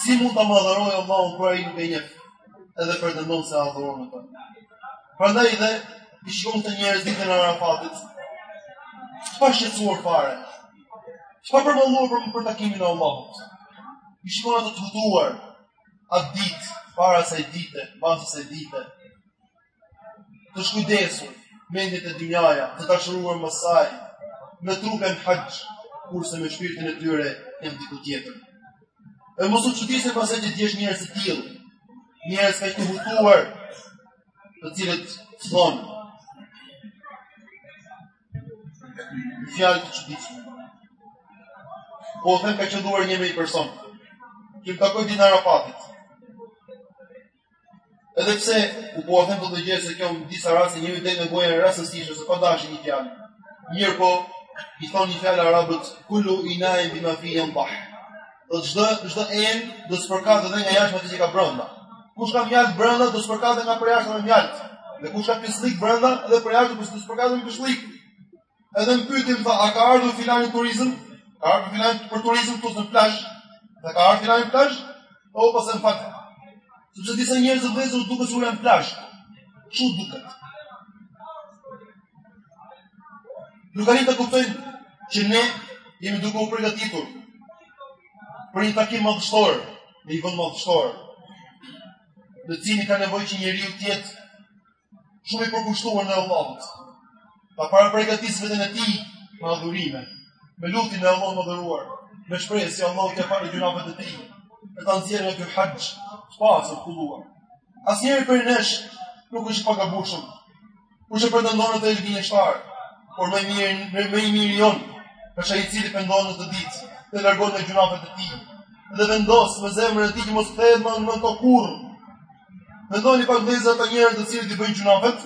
Si mund ta madhërojë Allahun kur ai nuk e njef edhe pretendon se e adhuron atë. Prandaj dhe i shikon njerëzit ditën e Arafatit, të pashqetësuar fare, të papërmalluar për, për takimin e Allahut. I shikon ata të hutuar, atë ditë, para asaj dite, pas asaj dite, të shkujdesur, mendjet te dynjaja, të dashuruar mbas saj, me trup në haxh, kurse me shpirtin e tyre, janë diku tjetër. E mos u çudit se pse të gjesh njerëz të tillë, njerëz kaq të hutuar, të cilët thonë, Fjalë të çuditshme. Po u them ka qëlluar një, me një person që më takoi ditën e Arafatit. Edhe pse u po u them të drejtën se kjo në disa raste njeriut i del nga goja rastësisht, se pa dashje një fjalë. Mirëpo, e thonë një fjalë arabët, kullu inain bima fihi jandah. Do të çdo çdo enë do të spërkatë edhe nga jashtë atë që ka brenda. Kush ka mjaltë brenda do të spërkatë nga përjashta me mjaltë. Dhe kush ka pisllik brenda edhe përjashta do të spërkatë me pisllik. Edhe më pyeti, tha, a ka ardhur filani turizëm? Ka ardhur filani për turizëm këtu në plazh? Dhe ka ardhur filani në plazh? Po pas në fakt. Sepse disa njerëz vëzhgojnë duke qenë në plazh. Siç duket Nuk arrijnë të kuptojnë që ne jemi duke u përgatitur për një takim madhështor, në një vend madhështor, në të cilin ka nevojë që njeriu të jetë shumë i përkushtuar ndaj Allahut. Ta parapërgatisë veten e tij me adhurime, me lutje ndaj Allahut madhëruar, me shpresë që Allahu t'ia falë gjynafet e tij, e ta nxjerrë nga ky haxh, të pastër, të kulluar. Asnjëri prej nesh nuk është i pagabueshëm, Kush e pretendon këtë është gënjeshtar, por më i miri, më, më i miri jonë, është ai i cili pendohet në këtë ditë, e largohet nga gjynafet e tij dhe vendos në zemrën e tij që mos kthehet më në to kurrë. Mendoni pak vëllezër ata njerëz të cilët i bëjnë gjynafet.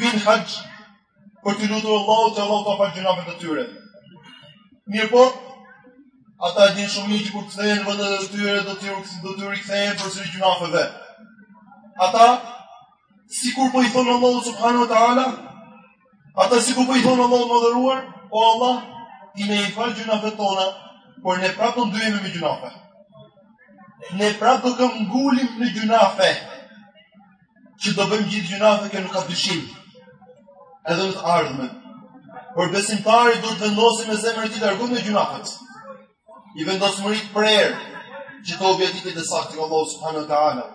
Vijnë haxh për të lutur Allahun që Allahu t'i falë gjynafet e tyre. Mirëpo, ata e dinë shumë mirë që kur të kthehen vendet e tyre, do të rukësi, do t'ju rikthehen përsëri gjynafeve. Ata, sikur po i thonë Allahut subhanu wa ta'ala, ata sikur po i thonë Allahut madhëruar, o Allahu im, i fal gjynafet tona, por ne prapë do ndyhemi me gjynafe. Ne prapë do këmbëngulim në gjynafe. që do bëjmë gjithë gjynafe kjo nuk ka dyshim, edhe në të ardhmen. Por besimtari duhet të vendosë në zemrën e tij të largohet nga gjynafet. Me vendosmëri të prerë që tobja e tij të jetë e saktë tek Allahu subhanu ta'ala.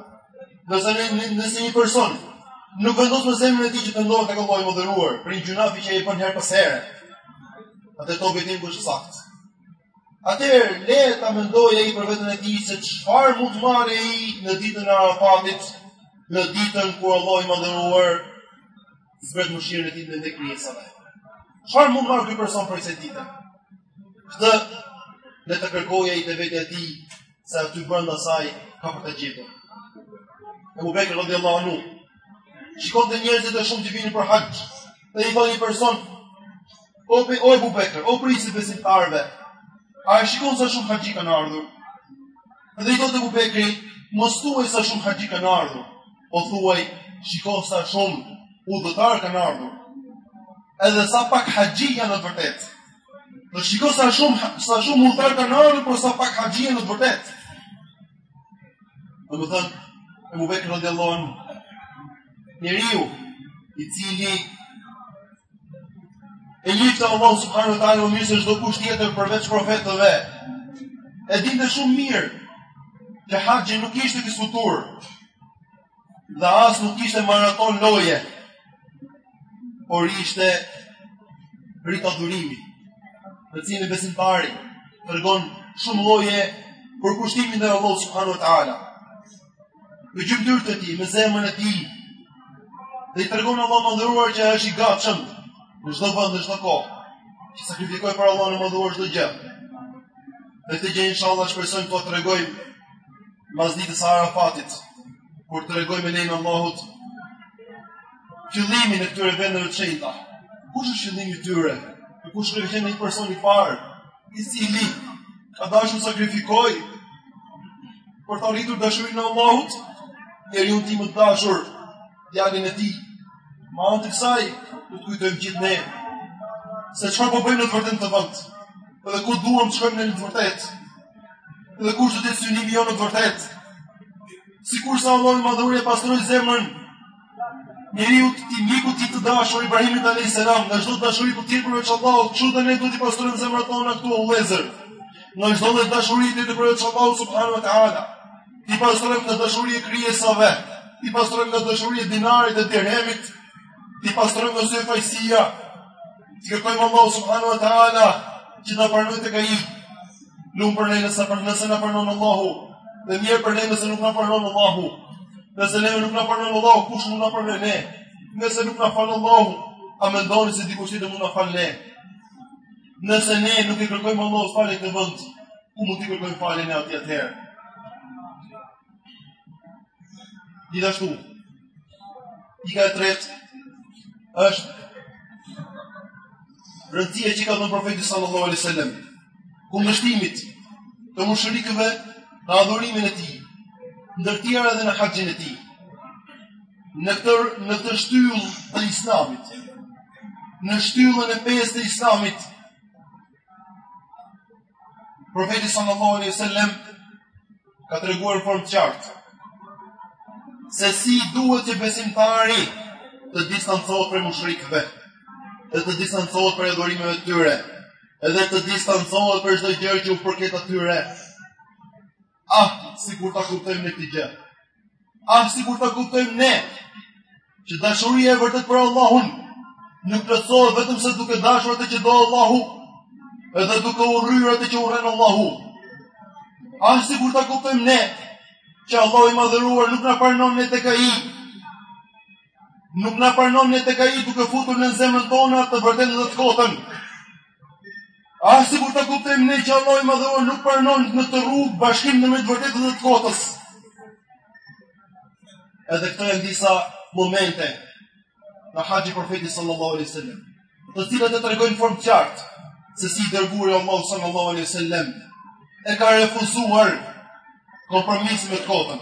Nëse në, në, nëse një person nuk vendos në zemrën e tij që të pendohet tek Allahu i madhëruar, për një gjynaf që ai e bën herë pas here, atëherë tobja e tij nuk është e saktë. Atëherë, le ta mendojë ai për veten e tij se çfarë mund të marrë ai në ditën e Arafatit, në ditën kur Allahu i madhëruar zbret mëshirën e tij ndaj krijesave. Çfarë mund të marrë ky person për këtë ditë? Këtë le ta kërkojë ai te vetja e tij se aty brenda saj ka për ta gjetur. Ebu Bekër radi Allahu anhu, shikonte njerëzit e shumtë të vinin për haxh, dhe i tha një person, o, pe, o Ebu Bekër, o prijësi i besimtarëve, a e shikon sa shumë haxhi kanë ardhur, dhe i thotë Ebu Bekri, mos thuaj sa shumë haxhi kanë ardhur, po thuaj, shiko sa shumë udhëtarë kanë ardhur, edhe sa pak haxhi janë në të vërtetë, Në shiko sa shumë, sa shumë udhëtarë kanë ardhur, por sa pak haxhi janë në të vërtetë. Domethënë, Ebu Bekër radi Allahu anhu, njeriu, i cili, e njihte Allahun subhanu wa ta'ala, më mirë se çdokush tjetër përveç profetëve, e dinte shumë mirë, që haxhi nuk ishte ekskursion, Dhe as nuk ishte maratonë loje, por ishte rit adhurimi, me të cilin besimtari tregon shumë lloje përkushtimi ndaj Allahut subhanu wa ta'ala. Me gjymtyrët e tij, me zemrën e tij, dhe i tregon Allahut të madhëruar që është i gatshëm në çdo vend, në çdo kohë, që të sakrifikojë për Allahun e madhëruar çdo gjë. Dhe këtë gjë, inshallah, shpresojmë ta tregojmë Mbas ditës së Arafatit, kur të tregojmë me lejen e Allahut, fillimin e këtyre vendeve të shenjta, kush është fillimi i tyre, e kush ka qenë personi i parë, i cili ka dashur të sakrifikojë, për të arritur dashurinë e Allahut, njeriun e tij më të dashur, djalin e tij, me anë të kësaj, do të kujtojmë gjithë ne, se çfarë po bëjmë në të vërtetë në këtë vend, dhe ku duam të shkojmë ne në të vërtetë, Dhe kush është synimi jonë në të vërtetë, sikurse Allahu i madhëruar e pastroi zemrën e njeriut, mikut të tij të dashur, Ibrahimit a.s. Nga çdo dashuri tjetër përveç Allahut, kështu dhe ne duhet t'i pastrojmë zemrat tona këtu o vëllezër. Nga çdo dashuri tjetër përveç Allahut, subhanu wa ta'ala, t'i pastrojmë nga dashuria e krijesave, t'i pastrojmë nga dashuria e dinarit dhe dirhemit, t'i pastrojmë nga syefaqësia, Të kërkojmë Allah subhanu wa ta'ala që të përnu të ka i lumë për lejnë se përnu nëse në përnu në Allahu dhe mirë për lejnë se nuk në përnu në Allahu nëse lejnë nuk në përnu në Allahu kush nuk në përnu ne nëse nuk në përnu në Allahu a me ndoni se dikush të mund në përnu ne nëse ne nuk i kërkojmë Allah subhanu wa ta'ala ku mund të kërkojmë falin e atje atëherë Gjithashtu, pika e tretë është rëndësia që ka dhënë profeti sallallahu alaihi wasallam kundërshtimit të mushrikëve në adhurimin e tij, ndër tjera edhe në haxhin e tij. Në këtë në këtë shtyllë të Islamit, në shtyllën e pesë të Islamit, Profeti sallallahu alaihi wasallam ka treguar në formë të qartë se si duhet që besimtari të distancohet prej mushrikëve dhe të distancohet prej adhurimeve të tyre dhe të distancohet prej çdo gjë që u përket atyre Ah, sikur ta kuptojmë ne këtë gjë. Ah, sikur ta kuptojmë ne. Që dashuria e vërtetë për Allahun nuk plotësohet vetëm se duke dashur atë që do Allahu, edhe duke urryer atë që urren Allahu. Ah, sikur ta kuptojmë ne. Që Allahu i madhëruar nuk na pranon ne tek ai. Nuk na pranon ne tek ai duke futur në zemrën tonë të vërtetën dhe të kotën. Ah sikur ta kuptojmë ne që Allahu i madhëruar nuk pranon në këtë rrugë bashkim në mes të vërtetës dhe të kotës. Edhe këto janë disa momente nga haxhi i profetit sallallahu alai sallam, të cilat e tregojnë në formë të qartë, se si i dërguari i Allahut sallallahu alai sallam, e ka refuzuar kompromisin me të kotën,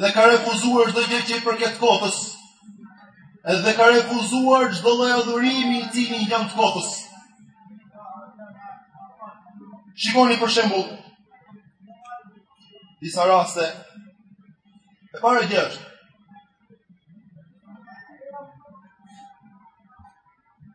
dhe ka refuzuar çdo gjë që i përket të kotës, Edhe ka refuzuar çdo lloj adhurimi që i ngjan të kotës. Shikoni për shembull disa raste. E para gjë është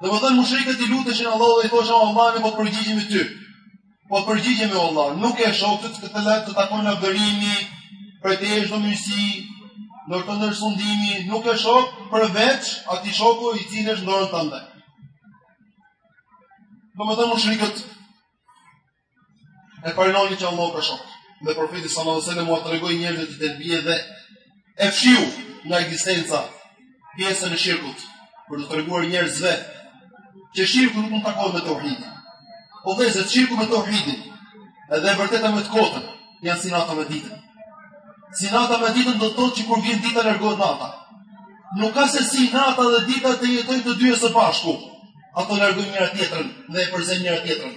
Domethënë mushrikët i luteshin Allahut dhe i thoshin o Allah ne po përgjigjemi ty. Po përgjigjemi o Allah, nuk ke shok të këtë letë të takon lavdërimi, prej teje është çdo mirësi, në dorë tënde sundimi, nuk ke shok përveç atij shoku i cili është në dorën tënde. Domethënë mushrikët, E pranonin që Allahu ka shok. Dhe profeti sallallahu alaihi wasallam ua tregoi njerëzve telbijen dhe e fshiu nga ekzistenca pjesën e shirkut për t'u treguar njerëzve që shirku nuk mund të takohet me teuhidin. Po dhe se shirku me teuhidin edhe e vërteta me të kotën janë si nata me ditën. Si nata me ditën do të thotë që kur vjen dita largohet nata. Nuk ka se si nata dhe dita të jetojnë të dyja së bashku. Ato largojnë njëra-tjetrën dhe e përzënë njëra-tjetrën.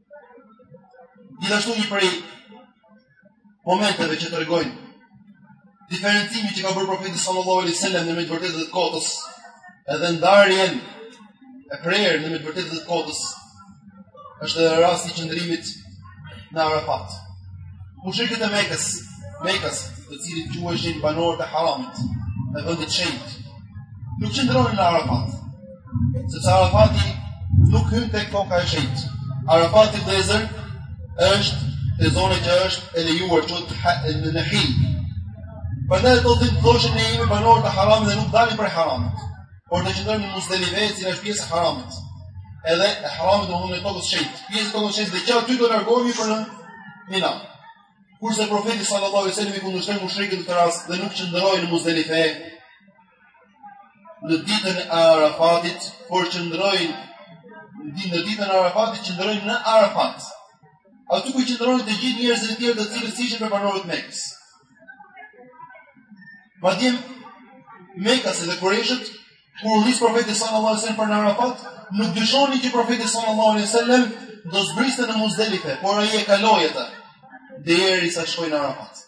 Gjithashtu një prej momenteve që tregojnë diferencimi që ka bërë profeti sallallahu alaihi wasallam në mes të vërtetës dhe të kotës, edhe ndarjen e prerë në mes të vërtetës dhe të kotës, është edhe rasti i qëndrimit në Arafat. Mushrikët e Mekës, Mekës, të cilët quheshin banorët e Haramit, e vendit shenjtë, nuk qëndronin në Arafat, Sepse Arafati nuk hyn tek toka e shenjtë. Arafati vëllezër është te zona që është e lejuar quhet el-hil. Prandaj thoshin ne jemi banorë të haramit dhe nuk dalim prej haramit. Por do qëndrojmë në Muzdelife, që është pjesë e haramit. Edhe e haramit domethënë tokës shenjtë. Pjesë e tokës shenjtë dhe prej aty do largohemi për në Mina. Kurse profeti sallallahu alaihi wasallam i kundërshtoi mushrikët në këtë rast dhe nuk qëndroi në Muzdelife, në ditën e Arafatit, por qëndroi në ditën e Arafatit qëndroi në Arafat. Aty ku qëndronin të gjithë njerëzit e tjerë të cilët s'ishin prej banorëve të Mekës. Madje mekasit dhe Kurejshët kur u nis profeti sallallahu alajhi wasallam për në Arafat, nuk dyshonin që profeti sallallahu alajhi wasallam do zbriste në Muzdelife, por ai e kaloi atë derisa shkoi në Arafat.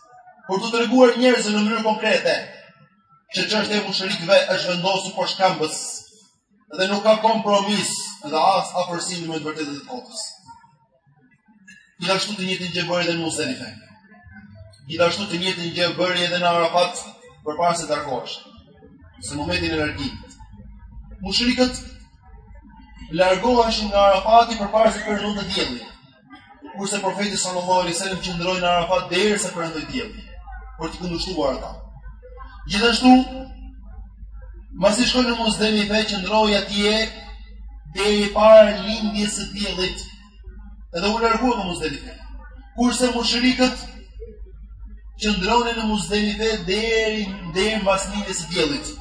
Për t'u treguar njerëzve në mënyrë konkrete, që çështja e mushrikëve është vendosur poshtë këmbës dhe nuk ka kompromis dhe as afërsi në mes të vërtetës e të kotës. Gjithashtu të njëjtën gjë bëri edhe në Muzdelife. Gjithashtu të njëjtën gjë bëri edhe në Arafat përpara se të largoheshin. Në momentin e largimit. Mushrikët largoheshin nga Arafati përpara se të perëndonte dielli. Kurse profeti sallallahu alaihi wasallam qëndroi në Arafat derisa perëndoi dielli për t'i kundërshtuar ata. Gjithashtu, pasi shkoi në Muzdalife, qëndroi atje deri para lindjes së diellit dhe u largua nga Muzdalife. Kurse mushrikët qëndronin në Muzdalife deri deri pas lindjes së diellit.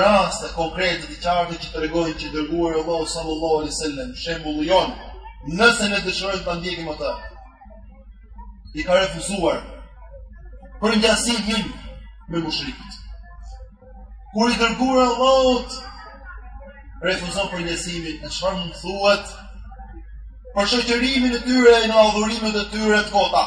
raste konkrete të qarta që tregojnë që i dërguari i Allahut sallallahu alaihi wasallam shembulli jonë nëse ne dëshirojmë ta ndjekim atë i ka refuzuar përngjasimin me mushrikët kur i dërguari i Allahut refuzon përngjasimin e çfarë mund thuhet për shoqërimin e tyre në adhurimet e tyre të kota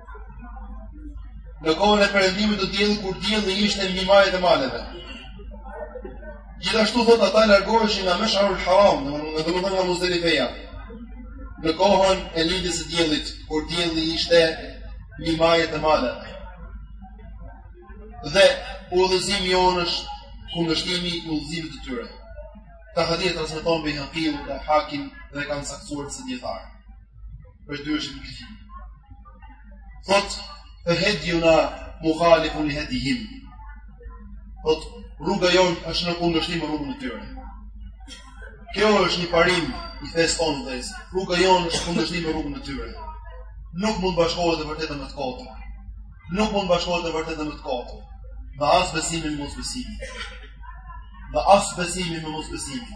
në kohën e perëndimit të diellit kur dielli ishte mbi majat e maleve. Gjithashtu thotë ata largoheshin nga Mash'arul Haram, domethënë nga Muzdelifeja. Në kohën e lindjes së diellit, kur dielli ishte mbi majat e maleve. Dhe udhëzimi jonë është kundërshtimi i udhëzimit të tyre. Këtë hadith transmeton Bejhakiu dhe Hakimi dhe e kanë saktësuar disa dijetarë. është dy është një gjë. Thot, fe hedjuna mukhalifun li hedjihim. Thot, rruga jonë është në kundërshtim me rrugën e tyre. Kjo është një parim i fesë tonë vëllezër. Rruga jonë është kundërshtim me rrugën e tyre. Nuk mund të bashkohet e vërteta me të kotën. Nuk mund të bashkohet e vërteta me të kotën. Dhe as besimi me mosbesimin. Dhe as besimi me mosbesimin.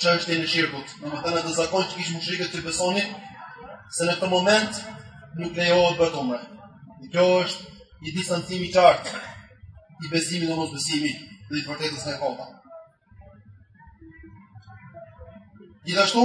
çështjen e shirkut. Domethënë këtë zakon që kishin mushrikët që besonin, se në këtë moment nuk lejohet të bëhet umre. Dhe kjo është një distancim i qartë i besimit nga mosbesimi dhe i të vërtetës nga e kota. Gjithashtu,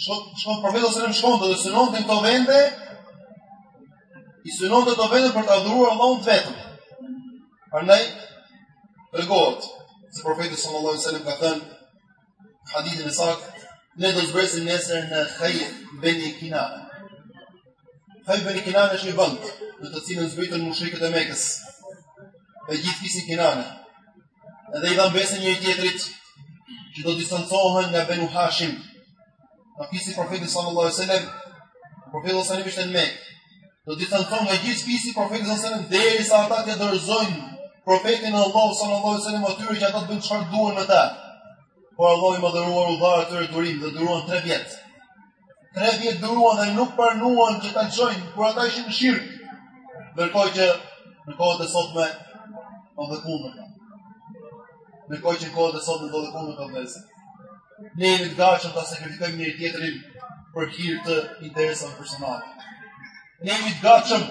Shkon profeti sallallahu alaihi wasallam shkonte dhe synonte këto vende, i synonte këto vende për ta adhuruar Allahun të vetëm. Prandaj tregohet, se profeti sallallahu alaihi wasallam ka thënë në hadithin e saktë, ne do zbresim nesër në Khajf Beni Kinane. Khajf Beni Kinane është një vend, në të cilin zbritën mushrikët e Mekës, dhe gjithë fisi Kinane. Edhe i dhanë besën njëri-tjetrit që do të distancohen nga Benu Hashim. Nga fisi i profetit sallallahu alaihi wasallam, profeti sallallahu alaihi wasallam ishte në Mekë, do të distancohen nga gjithë fisi i profetit sallallahu alaihi wasallam derisa ata ta dorëzojnë profetin e Allahut sallallahu alaihi wasallam atyre që ata të bëjnë çfarë të duan me të. Por Allahu i madhëruar u dha atyre durim dhe duruan 3 vjet. tre vjet duruan dhe nuk pranuan që ta lëshojnë, kur ata ishin në shirk, ndërkohë që në kohët e sotme, në dhe punë, ndërkohë që në kohët e sotme, në dhe punë, në dhe punë, ne jemi të gatshëm të sakrifikojmë njëri-tjetrin për hir të interesave personale. Ne jemi të gatshëm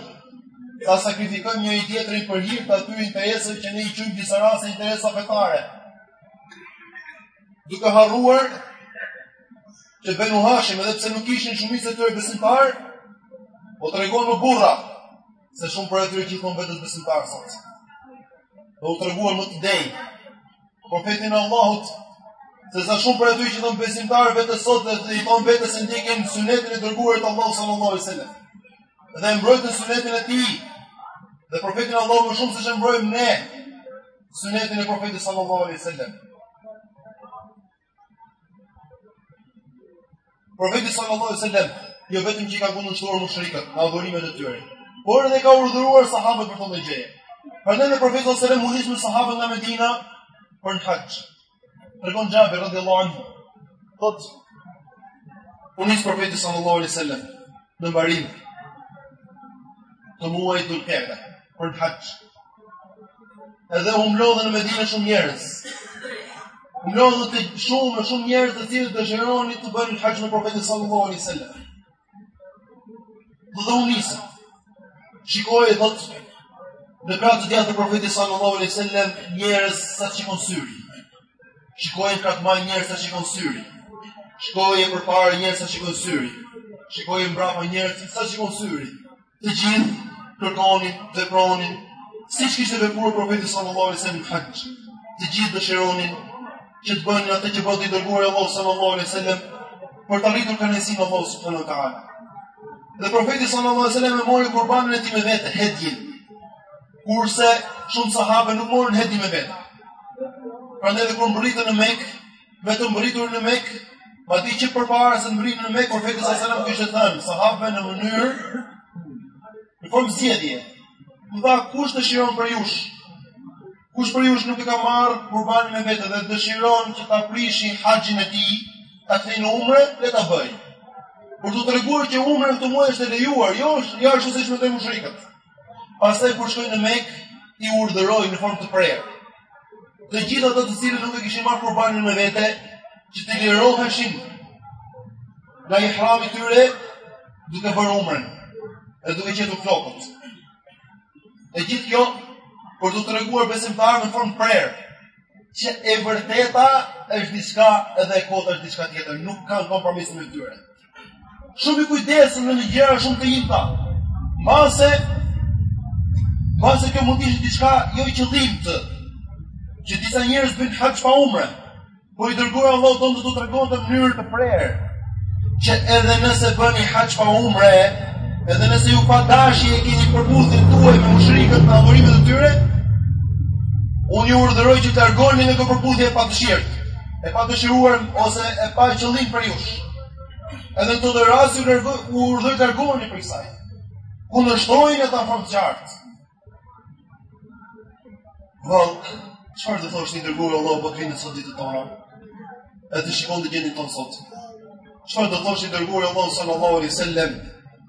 të sakrifikojmë njëri-tjetrin për hir të atyre interesave që ne i quajmë disa raste interesa fetare. Duke harruar që Benu Hashim, edhe pse nuk ishin shumica e tyre besimtarë, u treguan më burra se shumë prej atyre që i thonë vetes besimtarë sot. Dhe u treguan më të denjë për profetin e Allahut se sa shumë prej atyre që i thonë besimtarë vetes sot dhe i thonë vetes se ndjekin sunetin e të dërguarit të Allahut sallallahu alaihi wasallam. Dhe e mbrojtën sunetin e tij. Dhe profetin e Allahut më shumë se ç'e mbrojmë ne sunetin e profetit sallallahu alaihi wasallam. Profeti sallallahu alaihi wasallam jo vetëm që i ka kundërshtuar mushrikët në adhurimet e tyre, por edhe ka urdhëruar sahabët për të njëjtën gjë. Prandaj profeti sallallahu alaihi wasallam u nis me sahabët nga Medina për në haxh. Tregon Xhabiri radhiyallahu anhu. Thotë u nis profeti sallallahu alaihi wasallam në mbarim të muajit Dhulkade për në haxh. Edhe u mblodhën në Medinë shumë njerëz. U mblodhën shumë e shumë njerëz të cilët dëshironin të bënin haxh me profetin sallallahu alaihi wasallam. Dhe u nis. Shikoja thotë në krah të djathtë të profetit sallallahu alaihi wasallam njerëz sa shikon syri. Shikoja në krah të majtë njerëz sa shikon syri. Shikoja përpara njerëz sa shikon syri. Shikoja mbrapa njerëz sa shikon syri. Të gjithë kërkonin të vepronin siç kishte vepruar profeti sallallahu alajhi wasallam në haxh. Të gjithë dëshironin që të bënin atë që bënte i dërguari i Allahut sallallahu alajhi wasallam për të arritur kënaqësinë e Allahut subhanehu teala. Dhe profeti sallallahu alajhi wasallam e mori kurbanin e tij me vete, hedjin. Kurse shumë sahabë nuk morën hedj me vete. Prandaj edhe kur mbërritën në Mekë, me të mbërritur në Mekë, madje që përpara se të mbërrinte në Mekë, profeti sallallahu alaihi wasallam u kishte thënë sahabëve në mënyrë, në formë zgjedhjeje, u tha kush dëshiron prej jush, kush prej jush nuk e ka marrë kurbanin me vete dhe dëshiron që ta prishi haxhin e tij, ta kthejë në umre, le ta bëjë. Për t'u treguar që umre në këto muaj është e lejuar, e jo ashtu siç mendojnë mushrikët. Pastaj kur shkoi në Mekë, i urdhëroi në formë të prerë. Të gjithë ata të cilët nuk e kishin marrë kurbanin me vete, që të liroheshin nga ihrami i tyre, duke bërë umren, e duke qethur flokët. E gjithë kjo, për t'u treguar besimtarëve në formë të prerë, që e vërteta është diçka edhe e kota është diçka tjetër, nuk kanë kompromis mes tyre. Shumë i kujdesshëm në gjëra shumë të imta. Mbase mbase kjo mund të ishte diçka jo e qëllimtë. Që disa njerëz bëjnë haxh pa umre. Por i dërguari i Allahut donte t'u tregonte në mënyrë të prerë që edhe nëse bëni haxh pa umre, edhe nëse ju pa dashje e keni përputhjen tuaj me mushrikët në adhurimet e tyre, unë ju urdhëroj që të largoheni nga kjo përputhje e padëshirë, e padëshiruar ose e pa qëllim prej jush. Edhe të dhe rasi u urdhër të rgohën një për kësaj. Ku në shtojnë e ta fërë qartë. Val, qëfar të thoshtë një dërgurë Allah për krinë sot ditë tona? E të shikon të gjeni tonë sot. Qëfar të thoshtë një dërgurë Allah sallallahu alai sallam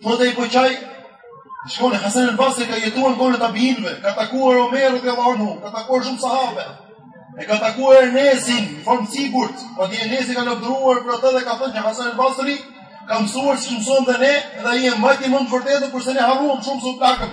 Po t'i japësh çaj, shikoni, Hasan el Basri ka jetuar në kohën e tabiinve, ka takuar Omerin radijallahu anhu, ka takuar shumë sahabe, e ka takuar Enesin, në formë të sigurt, pa Enesi ka lavdëruar për atë dhe ka thënë që Hasan el Basri ka mësuar siç mësuam dhe ne, dhe ai e mbajti mend të vërtetën, kurse ne harruam shumë se u plakëm.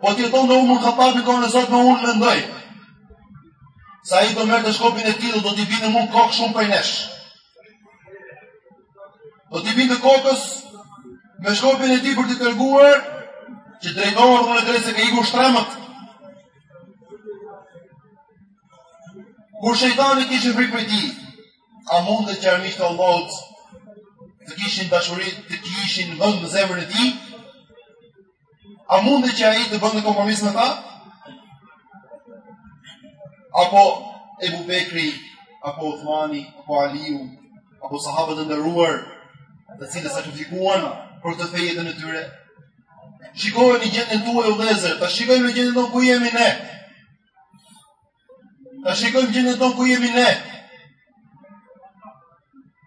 Po të jetonte Umer bin Hatabi në kohën e sotme unë mendoj se ai do merrte shkopin e tij, do t'i binte mu në kokë shumë prej nesh. Do t'i binte kokës me shkopin e tij për t'i treguar, që drejtohu në të drejtë se ke ikur shtrembët. Kur shejtani kishte frikë prej tij, A mundet që armiqtë e Allahut të kishin dashuri, të kishin vend në zemrën e tij? A mundet që ai të bënte kompromis me ta? Apo Ebu Bekri, apo Uthmani, apo Aliu, apo sahabët e nderuar, të cilët sakrifikuan për këtë fe jetën e tyre? Shikojeni gjendjen tuaj o vëllezër, ta shikojmë gjendjen tonë ku jemi ne, Ta shikojmë gjendjen tonë ku jemi ne.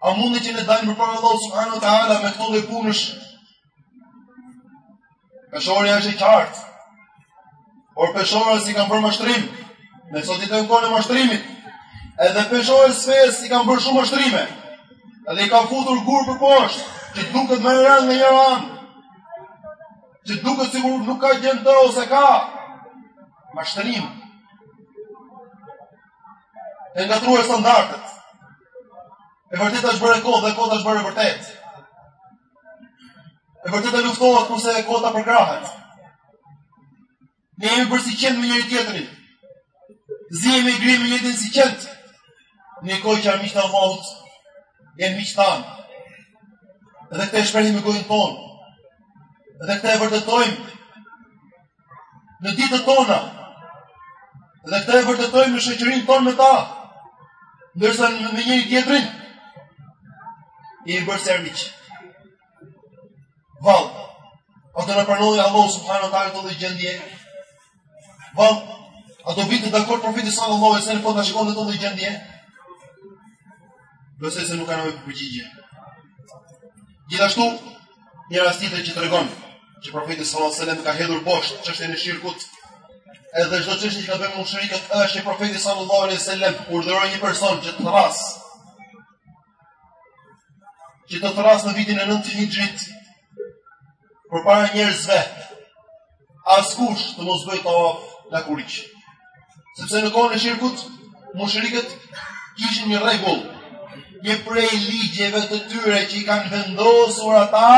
A mundet që ne dalim përpara Allahut subhanahu wa taala me këto lloj punësh? Peshorja është e qartë. Por peshores i kanë bërë mashtrim, ne sot jetojmë në kohën e mashtrimit, edhe peshores së fesë i kanë bërë shumë mashtrime, edhe i kanë futur gurë përposhtë, që duket më e rëndë nga njëra anë, që duket sikur nuk ka gjë në të ose ka, mashtrim, i ngatërruan standartet, e vërteta është bërë e kotë dhe e kota është bërë e vërtetë, e vërteta luftohet kurse e kota përkrahet, ne jemi bërë si qentë me njëri-tjetrin, zihemi e grindemi si qentë, në kohën që armiqtë e Allahut janë miqtë tanë, dhe këtë e shprehim me gojën tonë, dhe këtë e vërtetojmë, në ditët tona dhe këtë e vërtetojmë në shoqërinë tonë me ta ndërsa me njëri-tjetrin jemi bërë si armiq vallë a do na pranojë Allah subhanahu taala në këtë lloj gjendje vallë a do binte dakord profeti sallallahu alejhi ve selem po ta shikonte këtë lloj gjendje Besoj se nuk ka nevojë për përgjigje. Gjithashtu, një rast tjetër që tregon që profeti sallallahu alajhi wasallam ka hedhur poshtë çështjen e shirkut. Edhe çdo çështje që ka të bëjë me mushrikët është që profeti sallallahu alajhi wasallam urdhëroi një person që të thërrasë. Që të thërrasë në vitin e 9 Hijrit përpara njerëzve, askush të mos bëjë tavaf lakuriq. Sepse në kohën e shirkut, mushrikët kishin një rregull, një prej ligjeve të tyre që i kanë vendosur ata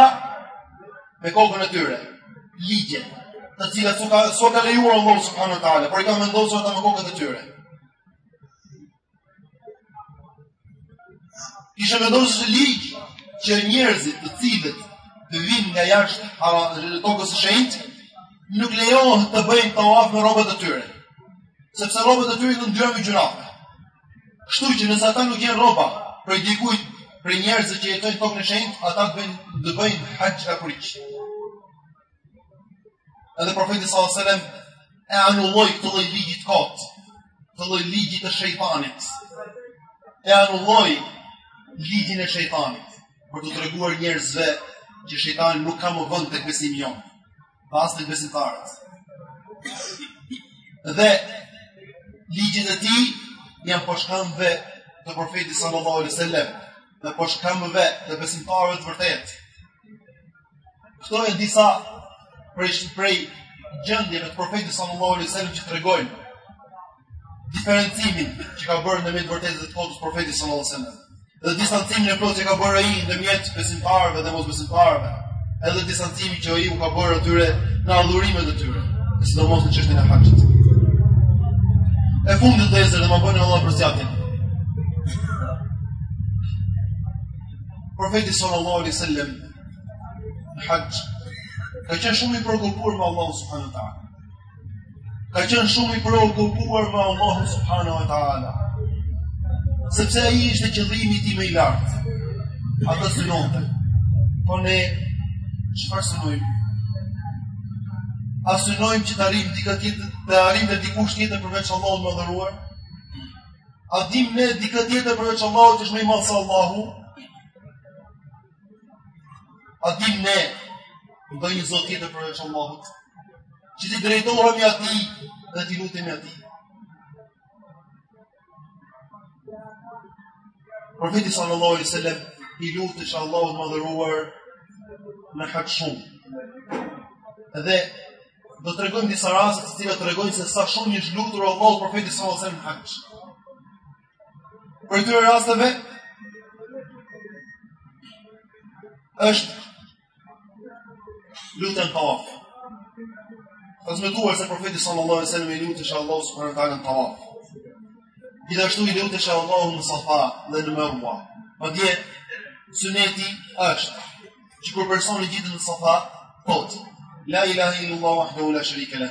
me kokën e tyre. Ligje, të cilat s'i ka s'i ka lejuar Allahu subhanahu wa taala, por i kanë vendosur ata me kokën e tyre. Kishin vendosur si ligj që njerëzit të cilët të vijnë nga jashtë hava të gjithë tokës së shenjtë, nuk lejohet të bëjnë tavaf me rrobat e tyre. Sepse rrobat e tyre janë ndyrë me gjynahe. Kështu që nëse ata nuk gjejnë rroba, prej dikujt, prej njerëzit që jetojnë në tokën e shenjtë, ata do bëjnë, do bëjnë haxh lakuriq. Edhe profeti sallallahu alajhi wasallam e anuloi këtë lloj ligji të kotë, këtë lloj ligji të shejtanit. E anuloi ligjin e shejtanit për t'u treguar njerëzve që shejtani nuk ka më vend tek besimi jonë, as tek besimtarët. Dhe ligjet e tij janë poshtë këmbëve të profetit sallallahu alajhi wasallam, dhe poshtë këmbëve të besimtarëve të vërtetë. Këto janë disa prej prej gjendjeve të profetit sallallahu alaihi wasallam që tregojnë diferencimin që ka bërë ndërmjet të vërtetës dhe të kotës profeti sallallahu alaihi wasallam. Dhe distancimin e plotë që ka bërë ai ndërmjet besimtarëve dhe mosbesimtarëve, edhe distancimin që ai u ka bërë atyre në adhurimet e tyre, sidomos në çështjen e haxhit. E fundit dhe le të më falë Allah për zgjatjen. Profeti sallallahu alaihi wasallam në haxh, ka qenë shumë i preokupuar me Allah subhanu ta'ala. Ka qenë shumë i preokupuar me Allah subhanu ta'ala. Sepse ai ishte qëllimi i tij më i lartë, atë synonte. Po ne, çfarë synojmë? A synojmë që të arrijmë diçka tjetër, të arrijmë dhe dikush tjetër përveç Allahut të madhëruar? A dimë ne diçka tjetër përveç Allahut që është më i madh se Allahu? A dimë ne, ndonjë zot tjetër përveç Allahut, që t'i drejtohemi atij dhe t'i lutemi atij. Profeti sallallahu alaihi wasallam i është lutur Allahut të madhëruar në haxh shumë. Dhe do të tregojmë disa raste të cilat tregojnë se sa shumë i është lutur Allahut profeti sallallahu alaihi wasallam në hak. Prej atyre rasteve, është lutja në tavaf. Është transmetuar se profeti sallallahu alaihi wasallam i lutesh Allahut subhanahu wa taala në tavaf. Gjithashtu i lutesh Allahut në Safa dhe në Merwa. Madje, suneti është, që kur personi ngjitet në Safa, thotë, La ilaha illallah, wahdahu la sharika lah.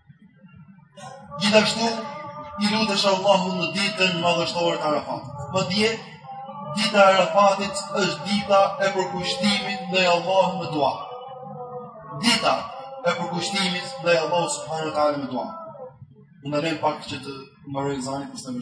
Gjithashtu, i lutesh Allahut në ditën madhështore të Arafatit. Madje, dita e Arafatit është dita e përkushtimit ndaj Allahut në dua. Dita e përkushtimit ndaj Allahut subhanahu wa taala në dua. Në në pak që të më rejë për së të më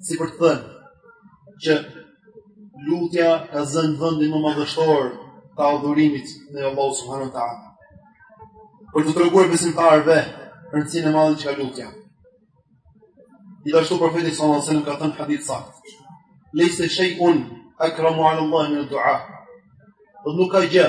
si për të thënë që lutja ka zënë vendin më madhështor të adhurimit të Allahut subhanahu taala. Për t'u treguar besimtarëve rëndësinë e madhe që ka lutja. Gjithashtu profeti sallallahu alaihi wasallam ka thënë në hadith të saktë. Lejse shejun akramu ala Allah min ad-dua. Dhe nuk ka gjë,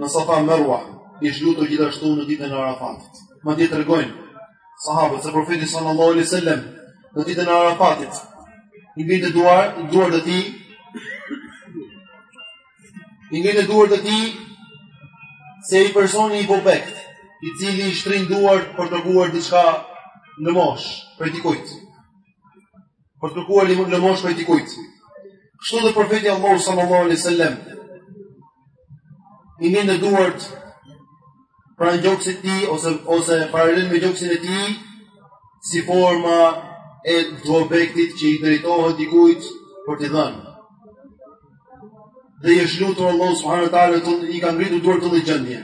në Safa Merwa, i është lutur gjithashtu në ditën e Arafatit. Madje tregojnë sahabët se profeti sallallahu alaihi wasallam në ditën e Arafatit i ngrinte duart, duart e tij, i ngrinte duart e tij si ai personi i vobekt, i cili i shtrin duart për të kërkuar diçka lëmoshë, prej dikujt. për të kërkuar një lëmoshë prej dikujt. Kështu dhe profeti i Allahut sallallahu alaihi sallam i ngrinte duart pranë gjoksit të tij ose, ose paralel me gjoksin e tij si forma e të vobektit që i drejtohet dikujt për t'i dhënë. Dhe i është lutur Allahut subhanahu wa taala dhe i ka ngritur duart në atë lloj gjendje.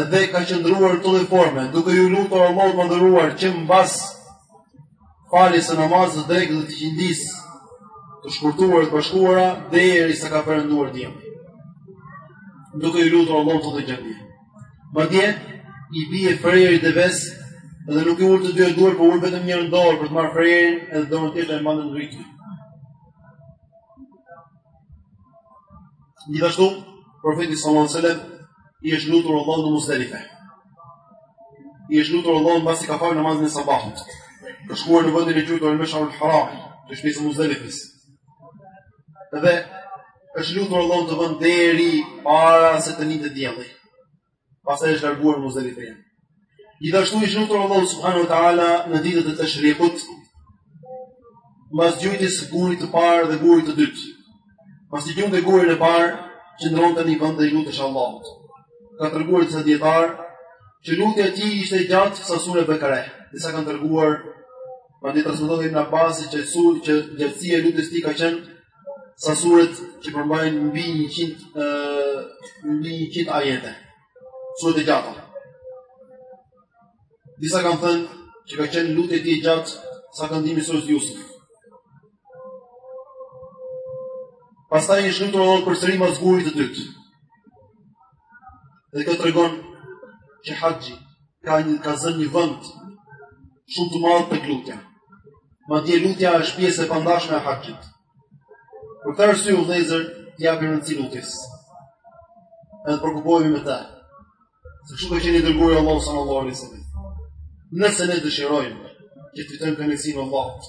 Edhe ka qëndruar në atë lloj forme, duke iu lutur Allahut të madhëruar që mbas faljes së namazit të drekës dhe të iqindisë të shkurtuar të bashkuara deri sa ka perënduar dielli. Duke iu lutur Allahut në atë gjendje. Madje, i bie freri i devesë dhe nuk i ul të dyja duart, por ul vetëm njërën dorë për të marrë frerin edhe dorën tjetër e mban të ngritur. Gjithashtu, profeti sallallahu alajhi wasallam i është lutur Allahut në Muzdalife. I është lutur Allahut pasi ka falë namazin e sabahut. Ka shkuar në vendin e quajtur Al-Mash'ar al-Haram, të shpis së Muzdalifes. Dhe i është lutur Allahut në atë vend deri para se të lindte dielli. pastaj është larguar në Muzdalifë. Gjithashtu i është lutur Allahu subhanahu wa taala në ditët e tashrikut, pas gjujtjes së gurit të parë dhe gurit të dytë. Pasi gjuante gurin e parë, qëndronte në vend e i lutej Allahut. Kanë treguar disa dijetarë që lutja e tij ishte e gjatë sa surja Bekare. Disa kanë treguar madje transmetohet nga Ibn Abasi që, që gjatësia e lutjes tij ka qenë sa suret që përmbajnë mbi 100 ë mbi 100 ajete. Suret e gjata. Disa kanë thënë që ka qenë lutja e tij e gjatë sa këndimi i sures Jusuf. Pastaj i është lutur përsëri mas gurit të dytë. Dhe kjo tregon që haxhi, ka një ka zënë një vend shumë të madh tek lutja. Madje lutja është pjesë e pandashme e haxhit. Për këtë arsye o vëllezër t'i japim rëndësi lutjes. Edhe të preokupohemi me të. Se kështu ka qenë i dërguari Allahut sallallahu alaihi wasallam. Nëse ne dëshirojmë që të fitojmë kënaqësinë e Allahut,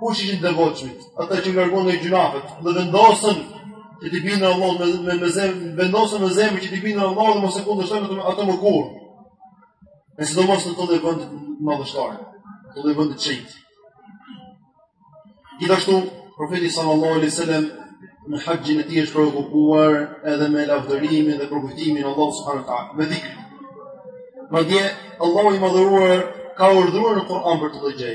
Kush ishin të devotshmit? Ata që u larguan nga gjynahet dhe vendosën që t'i binden Allahut me me, me zemër, vendosën në zemër që t'i binden Allahut dhe mos e kundërshtojnë atë atë më kurr. E sidomos në këto vende madhështore, në këto vende të shenjta. Gjithashtu, profeti sallallahu alaihi wasallam në haxhin e tij është preokupuar edhe me lavdërimin dhe përkujtimin e Allahut subhanu ta'ala, me dhikër. Madje, Allahu i madhëruar ka urdhëruar në Kuran për këtë gjë.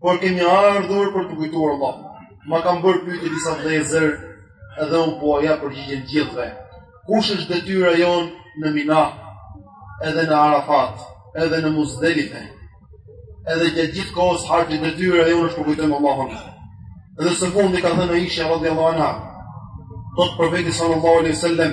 Por kemi ardhur për të kujtuar Allahun. Ma kanë bërë pyetje disa vëllezër edhe unë po ju përgjigjem gjithëve. Kush është detyra jonë në Mina, edhe në Arafat, edhe në Muzdelife, edhe gjatë gjithë kohës haxhit detyra jonë është të përkujtojmë Allahun. Edhe së fundi ka thënë Aisha radhiyallahu anha, thotë profeti sallallahu alaihi wasallam